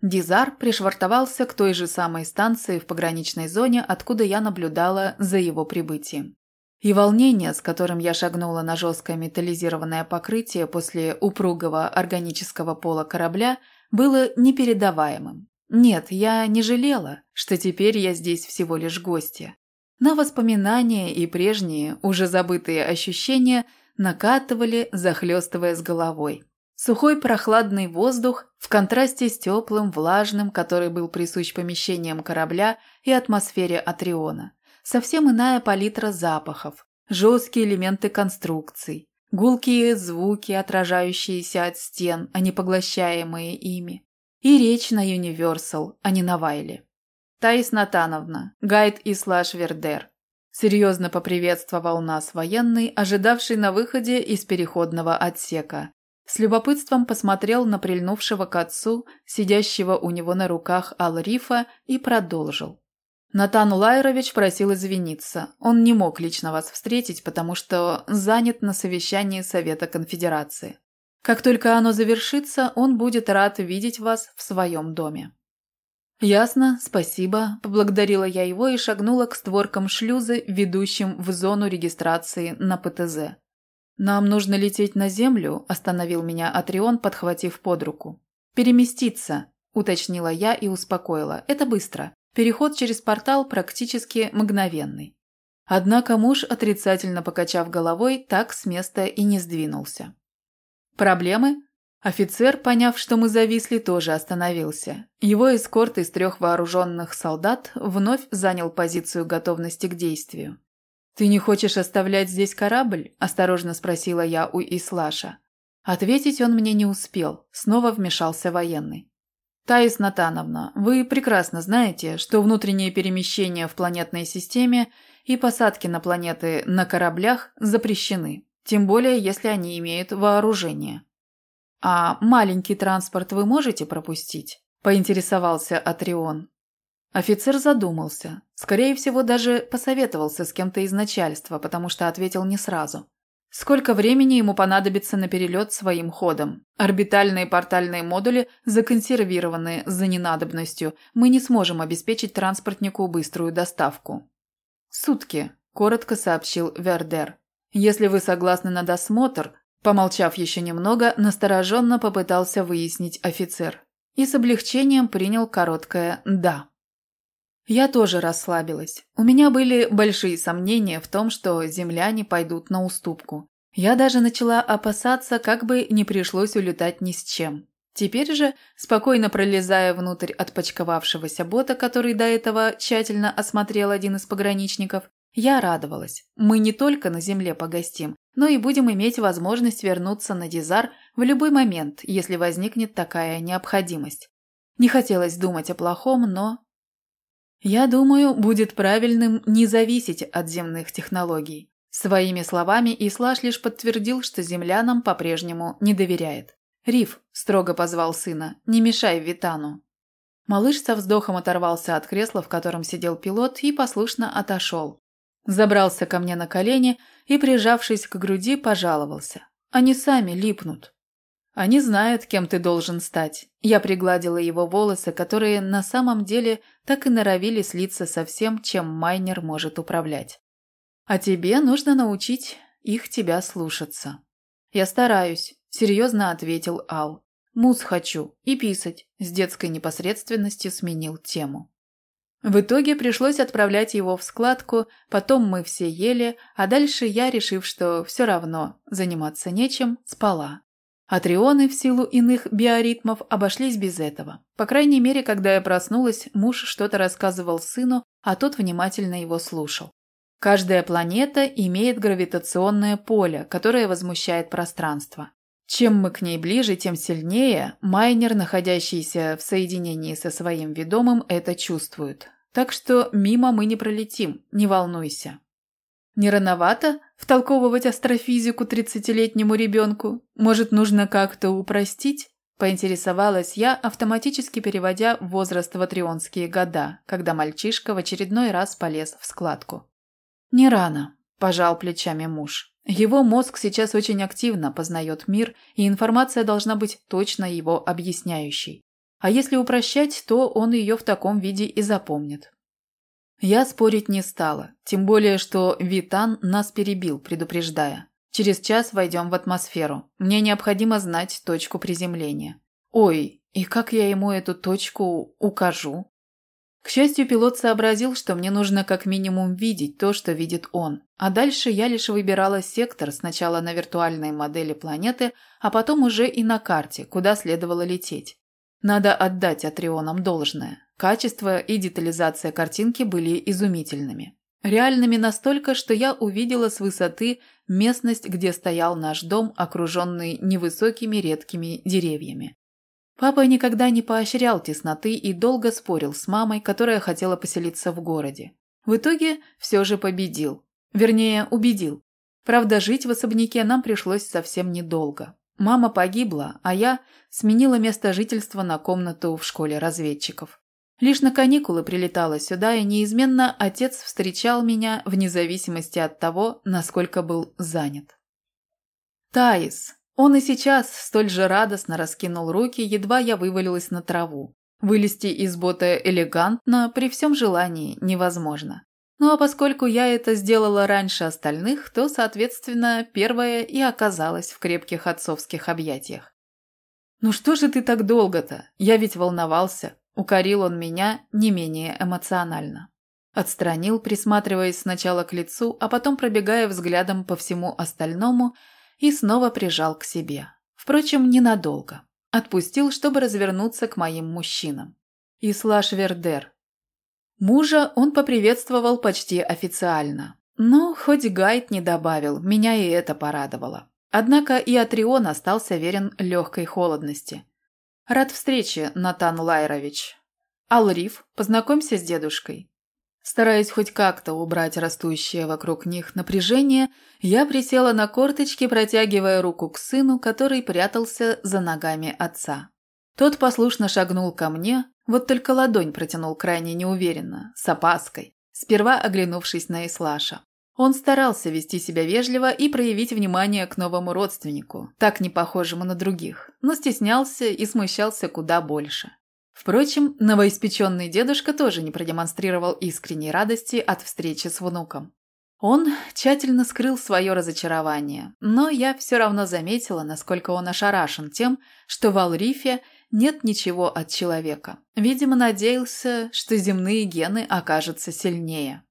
Дизар пришвартовался к той же самой станции в пограничной зоне, откуда я наблюдала за его прибытием. И волнение, с которым я шагнула на жесткое металлизированное покрытие после упругого органического пола корабля, было непередаваемым. Нет, я не жалела, что теперь я здесь всего лишь гостья. Но воспоминания и прежние, уже забытые ощущения накатывали, захлестывая с головой. Сухой прохладный воздух в контрасте с теплым, влажным, который был присущ помещениям корабля и атмосфере Атриона совсем иная палитра запахов, жесткие элементы конструкций, гулкие звуки, отражающиеся от стен, а не поглощаемые ими. И речь на Юниверсал, а не на Вайле. Таис Натановна, гайд Ислаш Вердер. Серьезно поприветствовал нас военный, ожидавший на выходе из переходного отсека. С любопытством посмотрел на прильнувшего к отцу, сидящего у него на руках Алрифа, и продолжил. Натан Лайрович просил извиниться. Он не мог лично вас встретить, потому что занят на совещании Совета Конфедерации. Как только оно завершится, он будет рад видеть вас в своем доме. «Ясно, спасибо», – поблагодарила я его и шагнула к створкам шлюза, ведущим в зону регистрации на ПТЗ. «Нам нужно лететь на Землю», – остановил меня Атрион, подхватив под руку. «Переместиться», – уточнила я и успокоила. «Это быстро. Переход через портал практически мгновенный. Однако муж, отрицательно покачав головой, так с места и не сдвинулся. «Проблемы?» Офицер, поняв, что мы зависли, тоже остановился. Его эскорт из трех вооруженных солдат вновь занял позицию готовности к действию. «Ты не хочешь оставлять здесь корабль?» – осторожно спросила я у Ислаша. Ответить он мне не успел, снова вмешался военный. «Таис Натановна, вы прекрасно знаете, что внутренние перемещения в планетной системе и посадки на планеты на кораблях запрещены, тем более если они имеют вооружение. А маленький транспорт вы можете пропустить?» – поинтересовался Атрион. Офицер задумался. Скорее всего, даже посоветовался с кем-то из начальства, потому что ответил не сразу. Сколько времени ему понадобится на перелет своим ходом? Орбитальные портальные модули законсервированы за ненадобностью. Мы не сможем обеспечить транспортнику быструю доставку. «Сутки», – коротко сообщил Вердер. «Если вы согласны на досмотр», помолчав еще немного, настороженно попытался выяснить офицер. И с облегчением принял короткое «да». Я тоже расслабилась. У меня были большие сомнения в том, что земляне пойдут на уступку. Я даже начала опасаться, как бы не пришлось улетать ни с чем. Теперь же, спокойно пролезая внутрь отпочковавшегося бота, который до этого тщательно осмотрел один из пограничников, я радовалась. Мы не только на земле погостим, но и будем иметь возможность вернуться на Дизар в любой момент, если возникнет такая необходимость. Не хотелось думать о плохом, но я думаю, будет правильным не зависеть от земных технологий. Своими словами Ислаш лишь подтвердил, что землянам по-прежнему не доверяет. «Риф», – строго позвал сына, – «не мешай Витану». Малыш со вздохом оторвался от кресла, в котором сидел пилот, и послушно отошел. Забрался ко мне на колени и, прижавшись к груди, пожаловался. Они сами липнут. Они знают, кем ты должен стать. Я пригладила его волосы, которые на самом деле так и норовили слиться со всем, чем майнер может управлять. А тебе нужно научить их тебя слушаться. Я стараюсь, серьезно ответил Ал. Мус хочу и писать, с детской непосредственностью сменил тему. В итоге пришлось отправлять его в складку, потом мы все ели, а дальше я, решив, что все равно заниматься нечем, спала. Атрионы в силу иных биоритмов обошлись без этого. По крайней мере, когда я проснулась, муж что-то рассказывал сыну, а тот внимательно его слушал. Каждая планета имеет гравитационное поле, которое возмущает пространство. Чем мы к ней ближе, тем сильнее майнер, находящийся в соединении со своим ведомым, это чувствует. Так что мимо мы не пролетим, не волнуйся. Не рановато втолковывать астрофизику тридцатилетнему ребенку? Может, нужно как-то упростить? Поинтересовалась я, автоматически переводя возраст в атрионские года, когда мальчишка в очередной раз полез в складку. «Не рано», – пожал плечами муж. «Его мозг сейчас очень активно познает мир, и информация должна быть точно его объясняющей. А если упрощать, то он ее в таком виде и запомнит. Я спорить не стала, тем более, что Витан нас перебил, предупреждая. Через час войдем в атмосферу. Мне необходимо знать точку приземления. Ой, и как я ему эту точку укажу? К счастью, пилот сообразил, что мне нужно как минимум видеть то, что видит он. А дальше я лишь выбирала сектор сначала на виртуальной модели планеты, а потом уже и на карте, куда следовало лететь. Надо отдать Атрионам должное. Качество и детализация картинки были изумительными. Реальными настолько, что я увидела с высоты местность, где стоял наш дом, окруженный невысокими редкими деревьями. Папа никогда не поощрял тесноты и долго спорил с мамой, которая хотела поселиться в городе. В итоге все же победил. Вернее, убедил. Правда, жить в особняке нам пришлось совсем недолго. Мама погибла, а я сменила место жительства на комнату в школе разведчиков. Лишь на каникулы прилетала сюда, и неизменно отец встречал меня вне зависимости от того, насколько был занят. Таис. Он и сейчас столь же радостно раскинул руки, едва я вывалилась на траву. Вылезти из бота элегантно при всем желании невозможно. Ну а поскольку я это сделала раньше остальных, то, соответственно, первая и оказалась в крепких отцовских объятиях. «Ну что же ты так долго-то? Я ведь волновался. Укорил он меня не менее эмоционально. Отстранил, присматриваясь сначала к лицу, а потом пробегая взглядом по всему остальному и снова прижал к себе. Впрочем, ненадолго. Отпустил, чтобы развернуться к моим мужчинам. Ислаш Вердер. Мужа он поприветствовал почти официально. Но хоть Гайд не добавил, меня и это порадовало. Однако и Атрион остался верен легкой холодности. «Рад встрече, Натан Лайрович. Алриф, познакомься с дедушкой». Стараясь хоть как-то убрать растущее вокруг них напряжение, я присела на корточки, протягивая руку к сыну, который прятался за ногами отца. Тот послушно шагнул ко мне, вот только ладонь протянул крайне неуверенно, с опаской, сперва оглянувшись на Ислаша. Он старался вести себя вежливо и проявить внимание к новому родственнику, так не похожему на других, но стеснялся и смущался куда больше. Впрочем, новоиспеченный дедушка тоже не продемонстрировал искренней радости от встречи с внуком. Он тщательно скрыл свое разочарование, но я все равно заметила, насколько он ошарашен тем, что в Алрифе нет ничего от человека. Видимо, надеялся, что земные гены окажутся сильнее.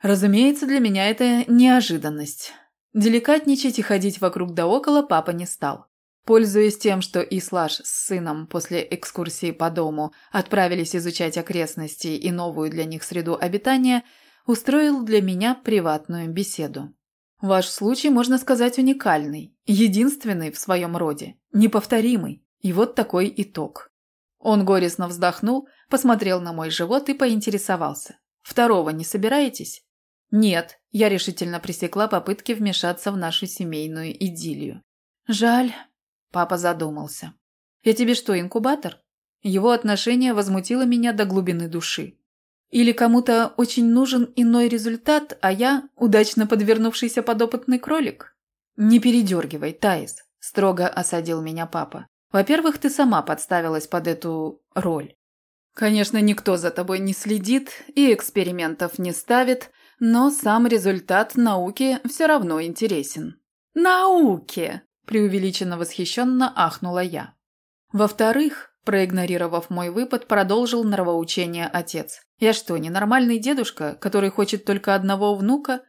Разумеется, для меня это неожиданность. Деликатничать и ходить вокруг да около папа не стал. Пользуясь тем, что Ислаш с сыном после экскурсии по дому отправились изучать окрестности и новую для них среду обитания, устроил для меня приватную беседу. Ваш случай, можно сказать, уникальный, единственный в своем роде, неповторимый. И вот такой итог. Он горестно вздохнул, посмотрел на мой живот и поинтересовался. «Второго не собираетесь?» «Нет», – я решительно пресекла попытки вмешаться в нашу семейную идиллию. «Жаль», – папа задумался. «Я тебе что, инкубатор?» Его отношение возмутило меня до глубины души. Или кому-то очень нужен иной результат, а я – удачно подвернувшийся подопытный кролик? «Не передергивай, Таис», – строго осадил меня папа. «Во-первых, ты сама подставилась под эту роль. Конечно, никто за тобой не следит и экспериментов не ставит, но сам результат науки все равно интересен. «Науке!» – преувеличенно восхищенно ахнула я. Во-вторых, проигнорировав мой выпад, продолжил нравоучение отец. «Я что, ненормальный дедушка, который хочет только одного внука?»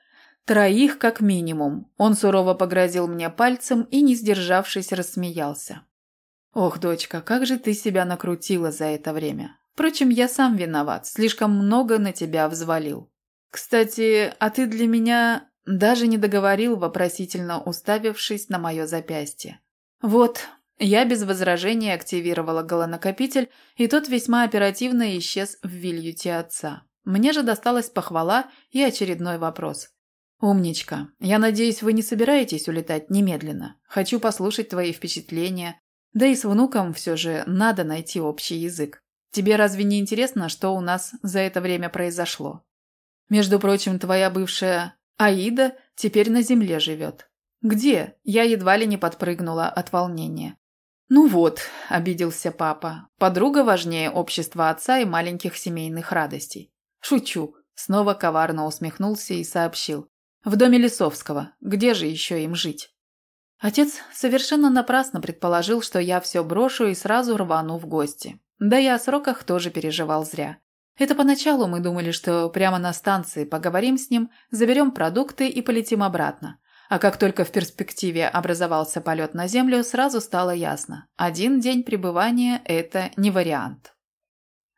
«Троих как минимум». Он сурово погрозил мне пальцем и, не сдержавшись, рассмеялся. «Ох, дочка, как же ты себя накрутила за это время. Впрочем, я сам виноват, слишком много на тебя взвалил. «Кстати, а ты для меня...» Даже не договорил, вопросительно уставившись на мое запястье. «Вот». Я без возражения активировала голонакопитель, и тот весьма оперативно исчез в вильюте отца. Мне же досталась похвала и очередной вопрос. «Умничка. Я надеюсь, вы не собираетесь улетать немедленно. Хочу послушать твои впечатления. Да и с внуком все же надо найти общий язык. Тебе разве не интересно, что у нас за это время произошло?» Между прочим, твоя бывшая Аида теперь на земле живет. Где? Я едва ли не подпрыгнула от волнения. Ну вот, обиделся папа. Подруга важнее общества отца и маленьких семейных радостей. Шучу. Снова коварно усмехнулся и сообщил. В доме Лисовского. Где же еще им жить? Отец совершенно напрасно предположил, что я все брошу и сразу рвану в гости. Да и о сроках тоже переживал зря. Это поначалу мы думали, что прямо на станции поговорим с ним, заберем продукты и полетим обратно. А как только в перспективе образовался полет на Землю, сразу стало ясно. Один день пребывания – это не вариант.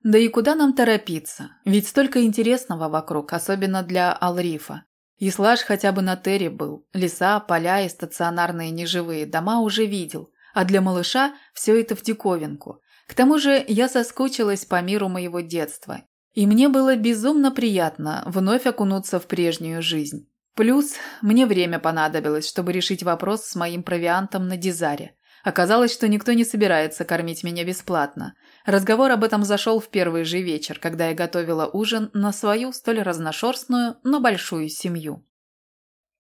Да и куда нам торопиться? Ведь столько интересного вокруг, особенно для Алрифа. Ислаж хотя бы на Терре был. Леса, поля и стационарные неживые дома уже видел. А для малыша все это в диковинку. К тому же я соскучилась по миру моего детства и мне было безумно приятно вновь окунуться в прежнюю жизнь. Плюс мне время понадобилось, чтобы решить вопрос с моим провиантом на Дизаре. Оказалось, что никто не собирается кормить меня бесплатно. Разговор об этом зашел в первый же вечер, когда я готовила ужин на свою столь разношерстную, но большую семью.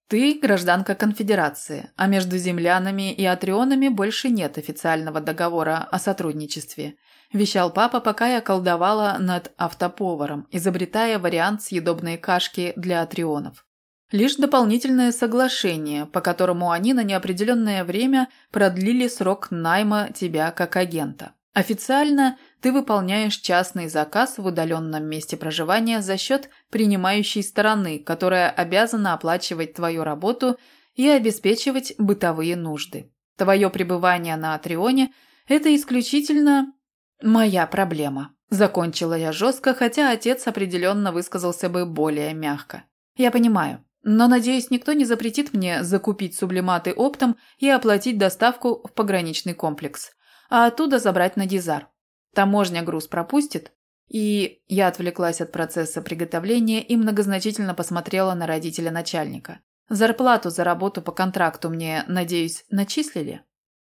Ты гражданка конфедерации, а между землянами и атрионами больше нет официального договора о сотрудничестве –– вещал папа, пока я колдовала над автоповаром, изобретая вариант съедобной кашки для атрионов. Лишь дополнительное соглашение, по которому они на неопределенное время продлили срок найма тебя как агента. Официально ты выполняешь частный заказ в удаленном месте проживания за счет принимающей стороны, которая обязана оплачивать твою работу и обеспечивать бытовые нужды. Твое пребывание на Атрионе – это исключительно «Моя проблема», – закончила я жестко, хотя отец определенно высказался бы более мягко. «Я понимаю. Но, надеюсь, никто не запретит мне закупить сублиматы оптом и оплатить доставку в пограничный комплекс, а оттуда забрать на Дизар. Таможня груз пропустит, и я отвлеклась от процесса приготовления и многозначительно посмотрела на родителя начальника. Зарплату за работу по контракту мне, надеюсь, начислили?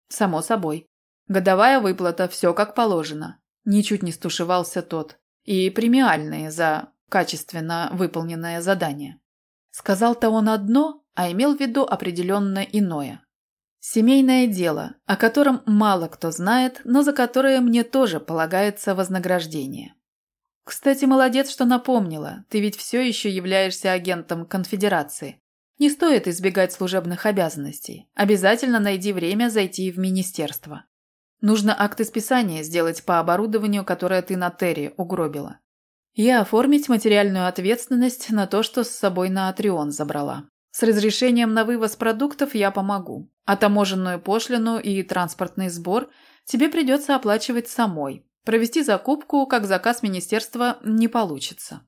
Само собой. Годовая выплата, все как положено. Ничуть не стушевался тот. И премиальные за качественно выполненное задание. Сказал-то он одно, а имел в виду определенно иное. Семейное дело, о котором мало кто знает, но за которое мне тоже полагается вознаграждение. Кстати, молодец, что напомнила. Ты ведь все еще являешься агентом конфедерации. Не стоит избегать служебных обязанностей. Обязательно найди время зайти в министерство. Нужно акты списания сделать по оборудованию, которое ты на Терри угробила. И оформить материальную ответственность на то, что с собой на Атрион забрала. С разрешением на вывоз продуктов я помогу. А таможенную пошлину и транспортный сбор тебе придется оплачивать самой. Провести закупку, как заказ министерства, не получится.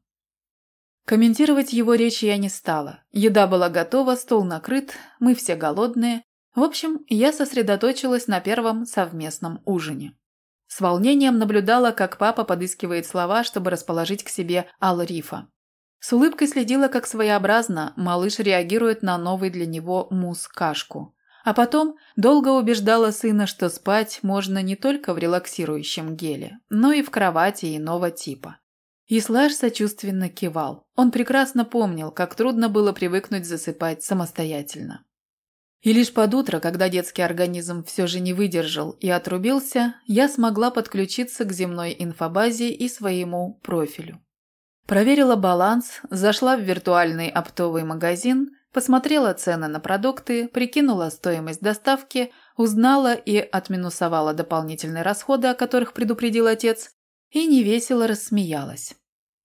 Комментировать его речь я не стала. Еда была готова, стол накрыт, мы все голодные. В общем, я сосредоточилась на первом совместном ужине. С волнением наблюдала, как папа подыскивает слова, чтобы расположить к себе Ал-Рифа. С улыбкой следила, как своеобразно малыш реагирует на новый для него мусс-кашку. А потом долго убеждала сына, что спать можно не только в релаксирующем геле, но и в кровати иного типа. Ислаш сочувственно кивал. Он прекрасно помнил, как трудно было привыкнуть засыпать самостоятельно. И лишь под утро, когда детский организм все же не выдержал и отрубился, я смогла подключиться к земной инфобазе и своему профилю. Проверила баланс, зашла в виртуальный оптовый магазин, посмотрела цены на продукты, прикинула стоимость доставки, узнала и отминусовала дополнительные расходы, о которых предупредил отец, и невесело рассмеялась.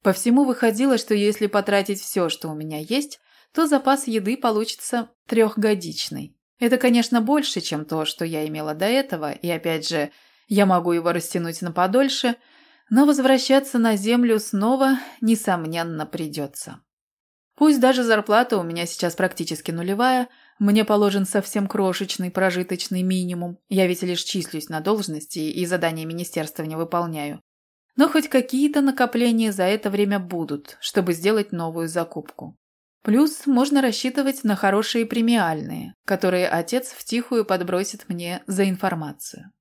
По всему выходило, что если потратить все, что у меня есть, то запас еды получится трехгодичный. Это, конечно, больше, чем то, что я имела до этого, и опять же, я могу его растянуть на подольше, но возвращаться на землю снова, несомненно, придется. Пусть даже зарплата у меня сейчас практически нулевая, мне положен совсем крошечный прожиточный минимум, я ведь лишь числюсь на должности и задания министерства не выполняю. Но хоть какие-то накопления за это время будут, чтобы сделать новую закупку. Плюс можно рассчитывать на хорошие премиальные, которые отец втихую подбросит мне за информацию.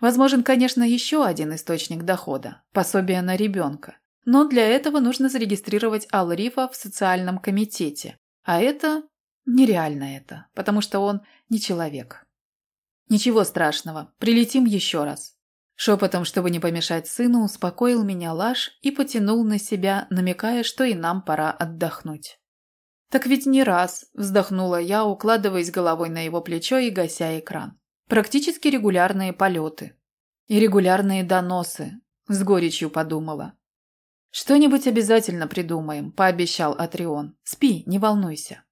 Возможен, конечно, еще один источник дохода – пособие на ребенка. Но для этого нужно зарегистрировать Алрифа в социальном комитете. А это нереально это, потому что он не человек. Ничего страшного, прилетим еще раз. Шепотом, чтобы не помешать сыну, успокоил меня Лаш и потянул на себя, намекая, что и нам пора отдохнуть. «Так ведь не раз», – вздохнула я, укладываясь головой на его плечо и гася экран. «Практически регулярные полеты. И регулярные доносы», – с горечью подумала. «Что-нибудь обязательно придумаем», – пообещал Атрион. «Спи, не волнуйся».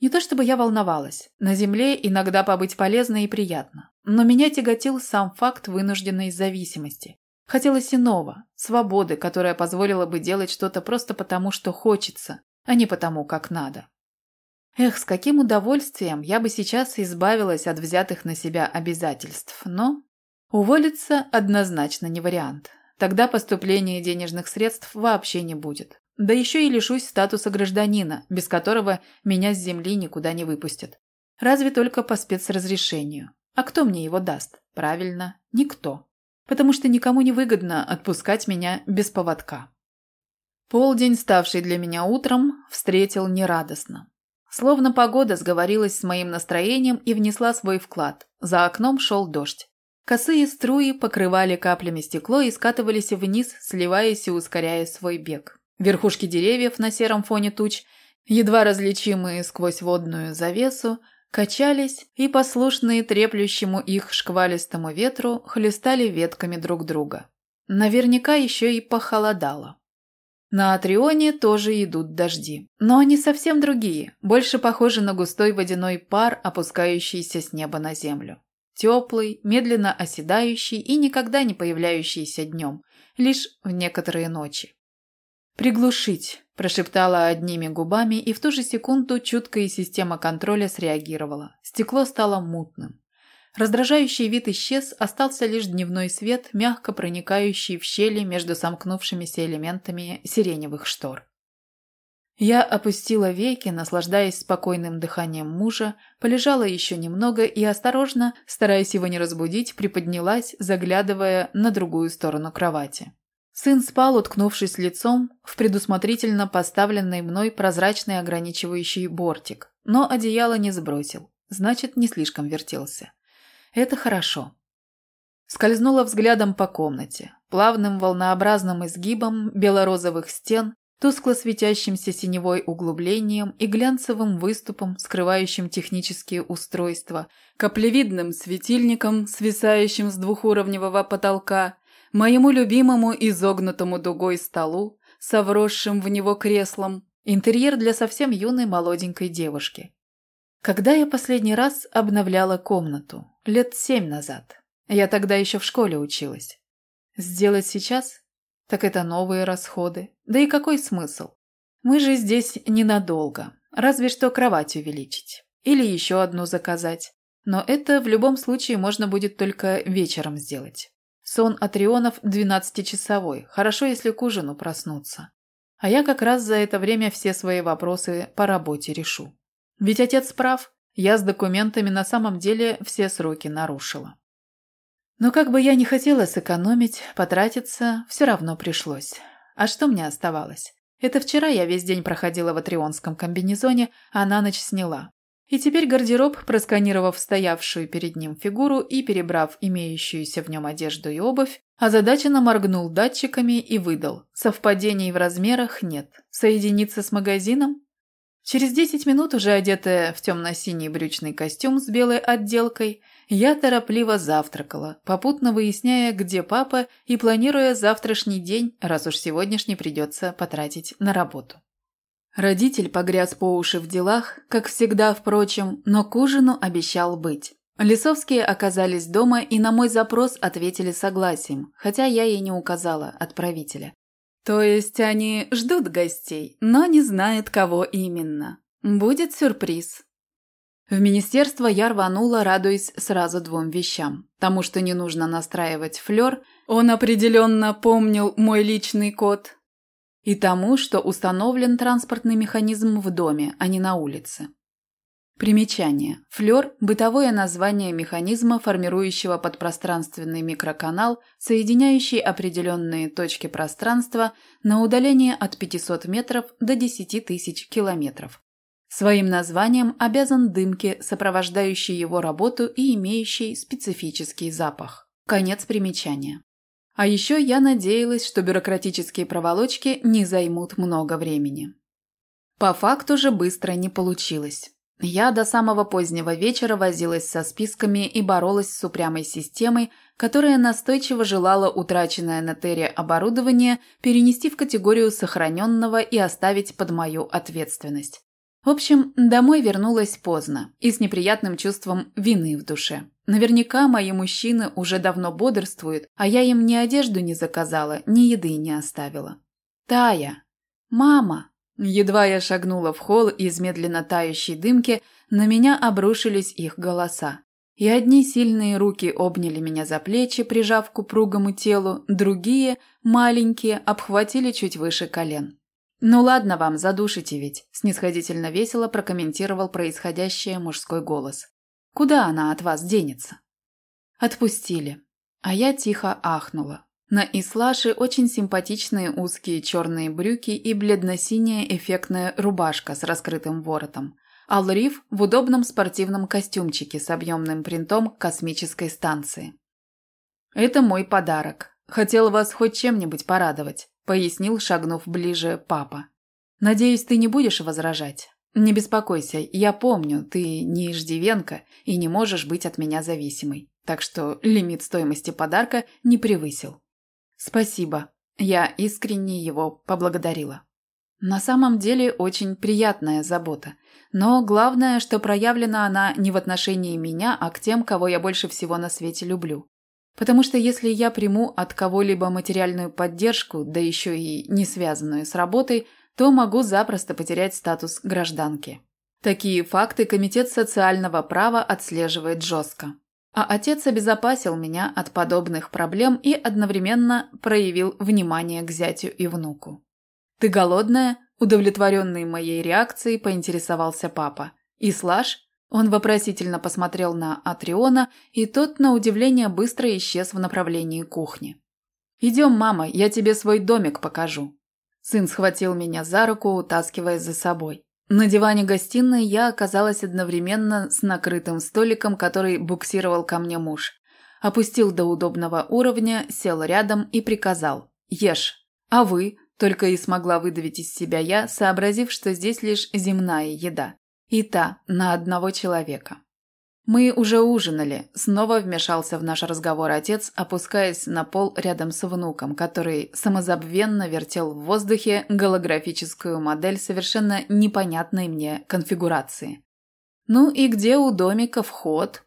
Не то чтобы я волновалась. На Земле иногда побыть полезно и приятно. Но меня тяготил сам факт вынужденной зависимости. Хотелось иного, свободы, которая позволила бы делать что-то просто потому, что хочется, а не потому, как надо. Эх, с каким удовольствием я бы сейчас избавилась от взятых на себя обязательств, но уволиться однозначно не вариант. Тогда поступления денежных средств вообще не будет. Да еще и лишусь статуса гражданина, без которого меня с земли никуда не выпустят. Разве только по спецразрешению. А кто мне его даст? Правильно, никто. Потому что никому не выгодно отпускать меня без поводка. Полдень, ставший для меня утром, встретил нерадостно. Словно погода сговорилась с моим настроением и внесла свой вклад. За окном шел дождь. Косые струи покрывали каплями стекло и скатывались вниз, сливаясь и ускоряя свой бег. Верхушки деревьев на сером фоне туч, едва различимые сквозь водную завесу, качались и, послушные треплющему их шквалистому ветру, хлестали ветками друг друга. Наверняка еще и похолодало. На Атрионе тоже идут дожди, но они совсем другие, больше похожи на густой водяной пар, опускающийся с неба на землю. Теплый, медленно оседающий и никогда не появляющийся днем, лишь в некоторые ночи. «Приглушить», – прошептала одними губами, и в ту же секунду чуткая система контроля среагировала. Стекло стало мутным. Раздражающий вид исчез, остался лишь дневной свет, мягко проникающий в щели между сомкнувшимися элементами сиреневых штор. Я опустила веки, наслаждаясь спокойным дыханием мужа, полежала еще немного и осторожно, стараясь его не разбудить, приподнялась, заглядывая на другую сторону кровати. Сын спал, уткнувшись лицом в предусмотрительно поставленный мной прозрачный ограничивающий бортик, но одеяло не сбросил, значит, не слишком вертелся. Это хорошо. Скользнула взглядом по комнате, плавным волнообразным изгибом белорозовых стен, тускло светящимся синевой углублением и глянцевым выступом, скрывающим технические устройства, каплевидным светильником, свисающим с двухуровневого потолка, моему любимому изогнутому дугой столу со вросшим в него креслом, интерьер для совсем юной молоденькой девушки. Когда я последний раз обновляла комнату? Лет семь назад. Я тогда еще в школе училась. Сделать сейчас? Так это новые расходы. Да и какой смысл? Мы же здесь ненадолго. Разве что кровать увеличить. Или еще одну заказать. Но это в любом случае можно будет только вечером сделать. Сон Атрионов 12-часовой, хорошо, если к ужину проснуться. А я как раз за это время все свои вопросы по работе решу. Ведь отец прав, я с документами на самом деле все сроки нарушила. Но как бы я ни хотела сэкономить, потратиться, все равно пришлось. А что мне оставалось? Это вчера я весь день проходила в атрионском комбинезоне, а на ночь сняла. И теперь гардероб, просканировав стоявшую перед ним фигуру и перебрав имеющуюся в нем одежду и обувь, озадаченно моргнул датчиками и выдал. Совпадений в размерах нет. Соединиться с магазином? Через 10 минут, уже одетая в темно-синий брючный костюм с белой отделкой, я торопливо завтракала, попутно выясняя, где папа и планируя завтрашний день, раз уж сегодняшний придется потратить на работу. Родитель погряз по уши в делах, как всегда, впрочем, но к ужину обещал быть. Лисовские оказались дома и на мой запрос ответили согласием, хотя я ей не указала отправителя. То есть они ждут гостей, но не знают, кого именно. Будет сюрприз. В министерство я рванула, радуясь сразу двум вещам. Тому, что не нужно настраивать флёр, он определенно помнил мой личный код, и тому, что установлен транспортный механизм в доме, а не на улице. Примечание. Флёр – бытовое название механизма, формирующего подпространственный микроканал, соединяющий определенные точки пространства на удаление от 500 метров до 10 тысяч километров. Своим названием обязан дымке, сопровождающей его работу и имеющей специфический запах. Конец примечания. А еще я надеялась, что бюрократические проволочки не займут много времени. По факту же быстро не получилось. Я до самого позднего вечера возилась со списками и боролась с упрямой системой, которая настойчиво желала утраченное на Терре оборудование перенести в категорию сохраненного и оставить под мою ответственность. В общем, домой вернулась поздно и с неприятным чувством вины в душе. Наверняка мои мужчины уже давно бодрствуют, а я им ни одежду не заказала, ни еды не оставила. «Тая! Мама!» Едва я шагнула в холл из медленно тающей дымки, на меня обрушились их голоса. И одни сильные руки обняли меня за плечи, прижав к упругому телу, другие, маленькие, обхватили чуть выше колен. «Ну ладно вам, задушите ведь», – снисходительно весело прокомментировал происходящее мужской голос. «Куда она от вас денется?» Отпустили. А я тихо ахнула. На Ислаше очень симпатичные узкие черные брюки и бледно-синяя эффектная рубашка с раскрытым воротом. Алриф в удобном спортивном костюмчике с объемным принтом космической станции. «Это мой подарок. Хотел вас хоть чем-нибудь порадовать пояснил, шагнув ближе папа. «Надеюсь, ты не будешь возражать? Не беспокойся, я помню, ты не иждивенка и не можешь быть от меня зависимой, так что лимит стоимости подарка не превысил». «Спасибо», я искренне его поблагодарила. На самом деле очень приятная забота. Но главное, что проявлена она не в отношении меня, а к тем, кого я больше всего на свете люблю. Потому что если я приму от кого-либо материальную поддержку, да еще и не связанную с работой, то могу запросто потерять статус гражданки. Такие факты Комитет социального права отслеживает жестко. А отец обезопасил меня от подобных проблем и одновременно проявил внимание к зятю и внуку. «Ты голодная?» – удовлетворенный моей реакцией поинтересовался папа. «И слаж?» Он вопросительно посмотрел на Атриона, и тот, на удивление, быстро исчез в направлении кухни. «Идем, мама, я тебе свой домик покажу». Сын схватил меня за руку, утаскивая за собой. На диване гостиной я оказалась одновременно с накрытым столиком, который буксировал ко мне муж. Опустил до удобного уровня, сел рядом и приказал «Ешь». «А вы?» – только и смогла выдавить из себя я, сообразив, что здесь лишь земная еда. И та на одного человека. Мы уже ужинали. Снова вмешался в наш разговор отец, опускаясь на пол рядом с внуком, который самозабвенно вертел в воздухе голографическую модель совершенно непонятной мне конфигурации. Ну и где у домика вход?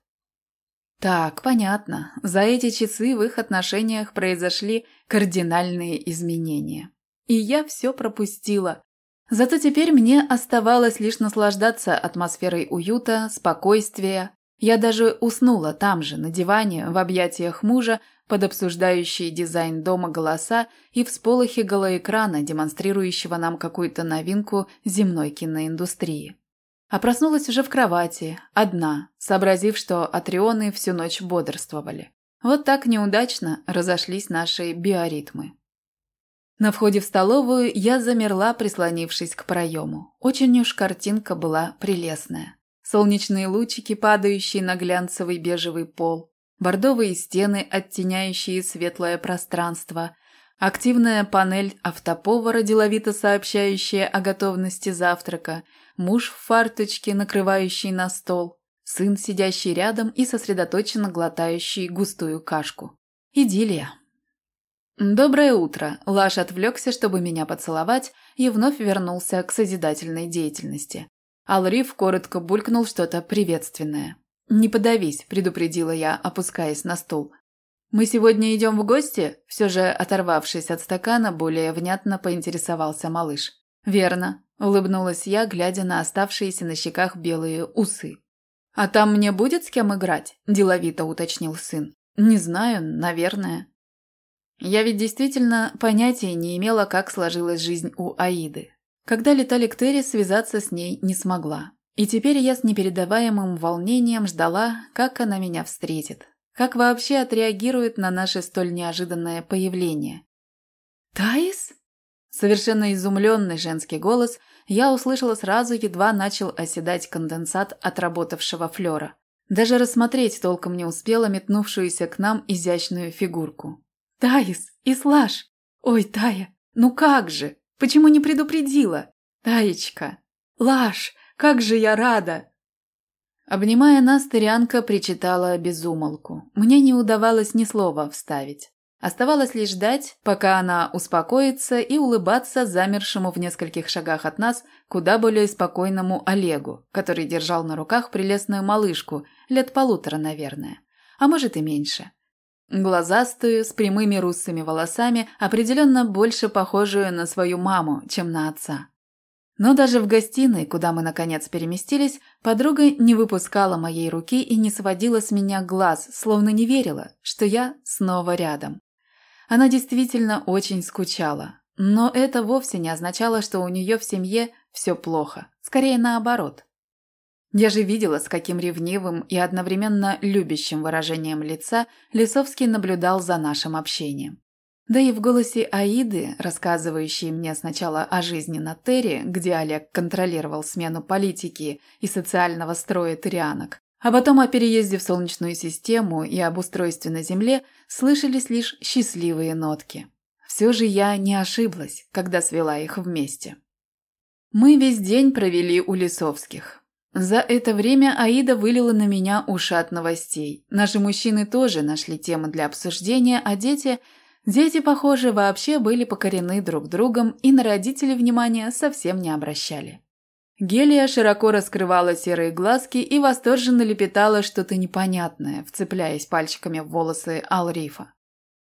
Так, понятно. За эти часы в их отношениях произошли кардинальные изменения. И я все пропустила. Зато теперь мне оставалось лишь наслаждаться атмосферой уюта, спокойствия, я даже уснула там же, на диване, в объятиях мужа, под обсуждающие дизайн дома голоса и всполохи голоэкрана, демонстрирующего нам какую-то новинку земной киноиндустрии. А проснулась уже в кровати, одна, сообразив, что атрионы всю ночь бодрствовали. Вот так неудачно разошлись наши биоритмы. На входе в столовую я замерла, прислонившись к проему. Очень уж картинка была прелестная солнечные лучики, падающие на глянцевый бежевый пол, бордовые стены, оттеняющие светлое пространство, активная панель автоповара, деловито сообщающая о готовности завтрака, муж в фарточке, накрывающий на стол, сын, сидящий рядом и сосредоточенно глотающий густую кашку. Идиллия. «Доброе утро!» Лаш отвлекся, чтобы меня поцеловать, и вновь вернулся к созидательной деятельности. Алриф коротко булькнул что-то приветственное. «Не подавись», – предупредила я, опускаясь на стул. «Мы сегодня идем в гости?» – все же, оторвавшись от стакана, более внятно поинтересовался малыш. «Верно», – улыбнулась я, глядя на оставшиеся на щеках белые усы. «А там мне будет с кем играть?» – деловито уточнил сын. «Не знаю, наверное». Я ведь действительно понятия не имела, как сложилась жизнь у Аиды. Когда летали к Терри, связаться с ней не смогла. И теперь я с непередаваемым волнением ждала, как она меня встретит. Как вообще отреагирует на наше столь неожиданное появление. «Таис?» Совершенно изумленный женский голос я услышала сразу, едва начал оседать конденсат отработавшего флера. Даже рассмотреть толком не успела метнувшуюся к нам изящную фигурку. «Таис! Ислаш! Ой, Тая! Ну как же!» Почему не предупредила? Таечка! Лаш, как же я рада!» Обнимая нас, Тырянка причитала безумолку. Мне не удавалось ни слова вставить. Оставалось лишь ждать, пока она успокоится и улыбаться замершему в нескольких шагах от нас куда более спокойному Олегу, который держал на руках прелестную малышку, лет полутора, наверное. А может и меньше. Глазастую, с прямыми русыми волосами, определенно больше похожую на свою маму, чем на отца. Но даже в гостиной, куда мы наконец переместились, подруга не выпускала моей руки и не сводила с меня глаз, словно не верила, что я снова рядом. Она действительно очень скучала, но это вовсе не означало, что у нее в семье все плохо, скорее наоборот. Я же видела, с каким ревнивым и одновременно любящим выражением лица Лисовский наблюдал за нашим общением. Да и в голосе Аиды, рассказывающей мне сначала о жизни на Терре, где Олег контролировал смену политики и социального строя тырианок, а потом о переезде в Солнечную систему и об устройстве на Земле, слышались лишь счастливые нотки. Все же я не ошиблась, когда свела их вместе. Мы весь день провели у Лисовских. За это время Аида вылила на меня ушат новостей. Наши мужчины тоже нашли темы для обсуждения, а дети... Дети, похоже, вообще были покорены друг другом и на родителей внимания совсем не обращали. Гелия широко раскрывала серые глазки и восторженно лепетала что-то непонятное, вцепляясь пальчиками в волосы Алрифа.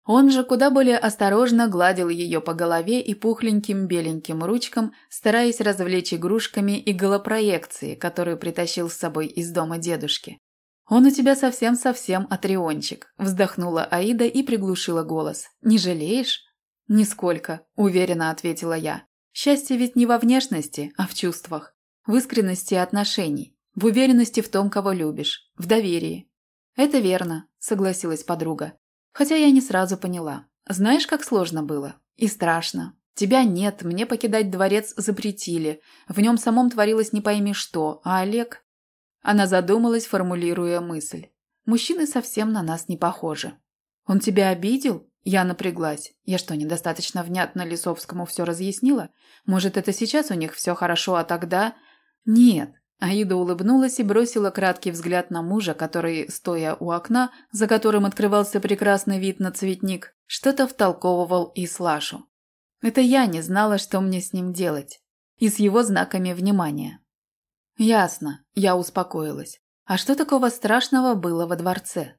Он же куда более осторожно гладил ее по голове и пухленьким беленьким ручкам, стараясь развлечь игрушками и голопроекции, которую притащил с собой из дома дедушки. «Он у тебя совсем-совсем атриончик», – вздохнула Аида и приглушила голос. «Не жалеешь?» «Нисколько», – уверенно ответила я. «Счастье ведь не во внешности, а в чувствах, в искренности отношений, в уверенности в том, кого любишь, в доверии». «Это верно», – согласилась подруга. Хотя я не сразу поняла. Знаешь, как сложно было? И страшно. Тебя нет, мне покидать дворец запретили. В нем самом творилось не пойми что, а Олег... Она задумалась, формулируя мысль. Мужчины совсем на нас не похожи. Он тебя обидел? Я напряглась. Я что, недостаточно внятно Лисовскому все разъяснила? Может, это сейчас у них все хорошо, а тогда... Нет, Аида улыбнулась и бросила краткий взгляд на мужа, который, стоя у окна, за которым открывался прекрасный вид на цветник, что-то втолковывал и Слашу. Это я не знала, что мне с ним делать. И с его знаками внимания. Ясно, я успокоилась. А что такого страшного было во дворце?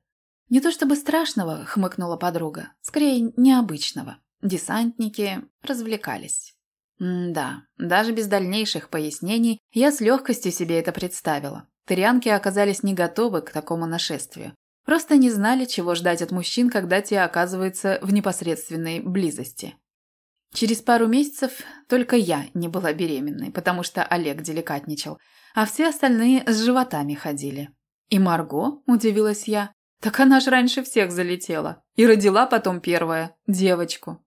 Не то чтобы страшного, хмыкнула подруга, скорее необычного. Десантники развлекались. М да, даже без дальнейших пояснений я с легкостью себе это представила. Тырянки оказались не готовы к такому нашествию. Просто не знали, чего ждать от мужчин, когда те оказываются в непосредственной близости. Через пару месяцев только я не была беременной, потому что Олег деликатничал, а все остальные с животами ходили. «И Марго?» – удивилась я. «Так она ж раньше всех залетела. И родила потом первая, девочку.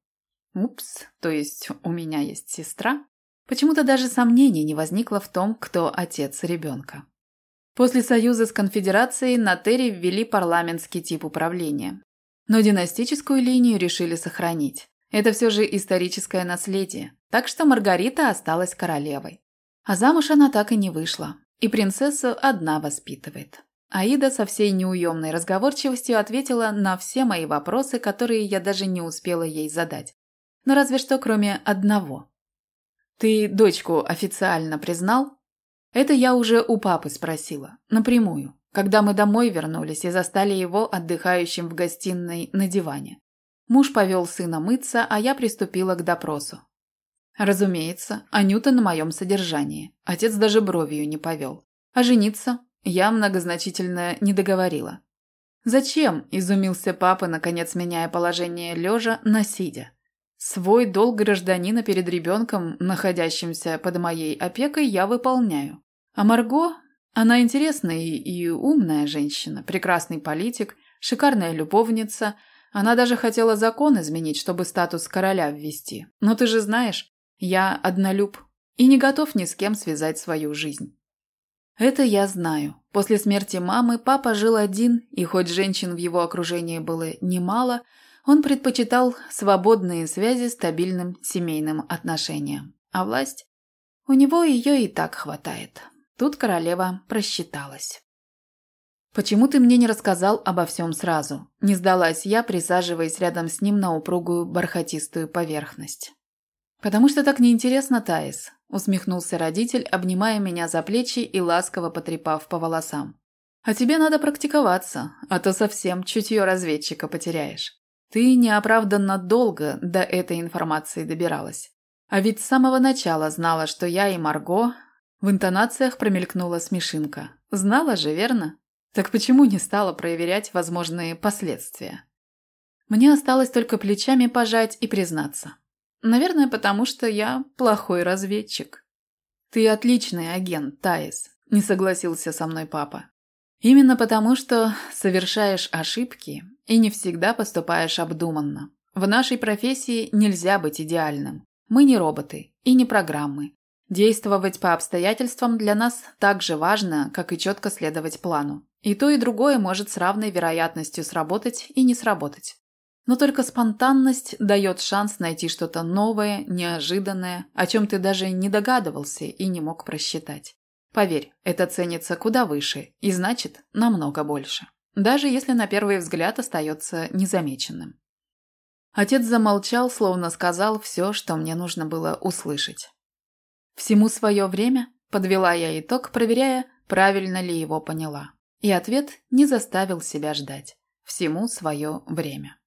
Упс, то есть у меня есть сестра? Почему-то даже сомнений не возникло в том, кто отец ребенка. После союза с конфедерацией на Терри ввели парламентский тип управления. Но династическую линию решили сохранить. Это все же историческое наследие, так что Маргарита осталась королевой. А замуж она так и не вышла, и принцессу одна воспитывает. Аида со всей неуемной разговорчивостью ответила на все мои вопросы, которые я даже не успела ей задать. Но ну, разве что кроме одного. «Ты дочку официально признал?» Это я уже у папы спросила, напрямую, когда мы домой вернулись и застали его отдыхающим в гостиной на диване. Муж повел сына мыться, а я приступила к допросу. Разумеется, Анюта на моем содержании. Отец даже бровью не повел. А жениться? Я многозначительно не договорила. «Зачем?» – изумился папа, наконец меняя положение лежа на сидя. Свой долг гражданина перед ребенком, находящимся под моей опекой, я выполняю. А Марго, она интересная и умная женщина, прекрасный политик, шикарная любовница. Она даже хотела закон изменить, чтобы статус короля ввести. Но ты же знаешь, я однолюб и не готов ни с кем связать свою жизнь. Это я знаю. После смерти мамы папа жил один, и хоть женщин в его окружении было немало – он предпочитал свободные связи стабильным семейным отношениям. А власть? У него ее и так хватает. Тут королева просчиталась. «Почему ты мне не рассказал обо всем сразу?» Не сдалась я, присаживаясь рядом с ним на упругую бархатистую поверхность. «Потому что так неинтересно, Таис», – усмехнулся родитель, обнимая меня за плечи и ласково потрепав по волосам. «А тебе надо практиковаться, а то совсем чутье разведчика потеряешь». Ты неоправданно долго до этой информации добиралась. А ведь с самого начала знала, что я и Марго... В интонациях промелькнула смешинка. Знала же, верно? Так почему не стала проверять возможные последствия? Мне осталось только плечами пожать и признаться. Наверное, потому что я плохой разведчик. Ты отличный агент, Таис, не согласился со мной папа. Именно потому, что совершаешь ошибки и не всегда поступаешь обдуманно. В нашей профессии нельзя быть идеальным. Мы не роботы и не программы. Действовать по обстоятельствам для нас так же важно, как и четко следовать плану. И то, и другое может с равной вероятностью сработать и не сработать. Но только спонтанность дает шанс найти что-то новое, неожиданное, о чем ты даже не догадывался и не мог просчитать. Поверь, это ценится куда выше и значит намного больше. Даже если на первый взгляд остается незамеченным. Отец замолчал, словно сказал все, что мне нужно было услышать. «Всему свое время?» Подвела я итог, проверяя, правильно ли его поняла. И ответ не заставил себя ждать. Всему свое время.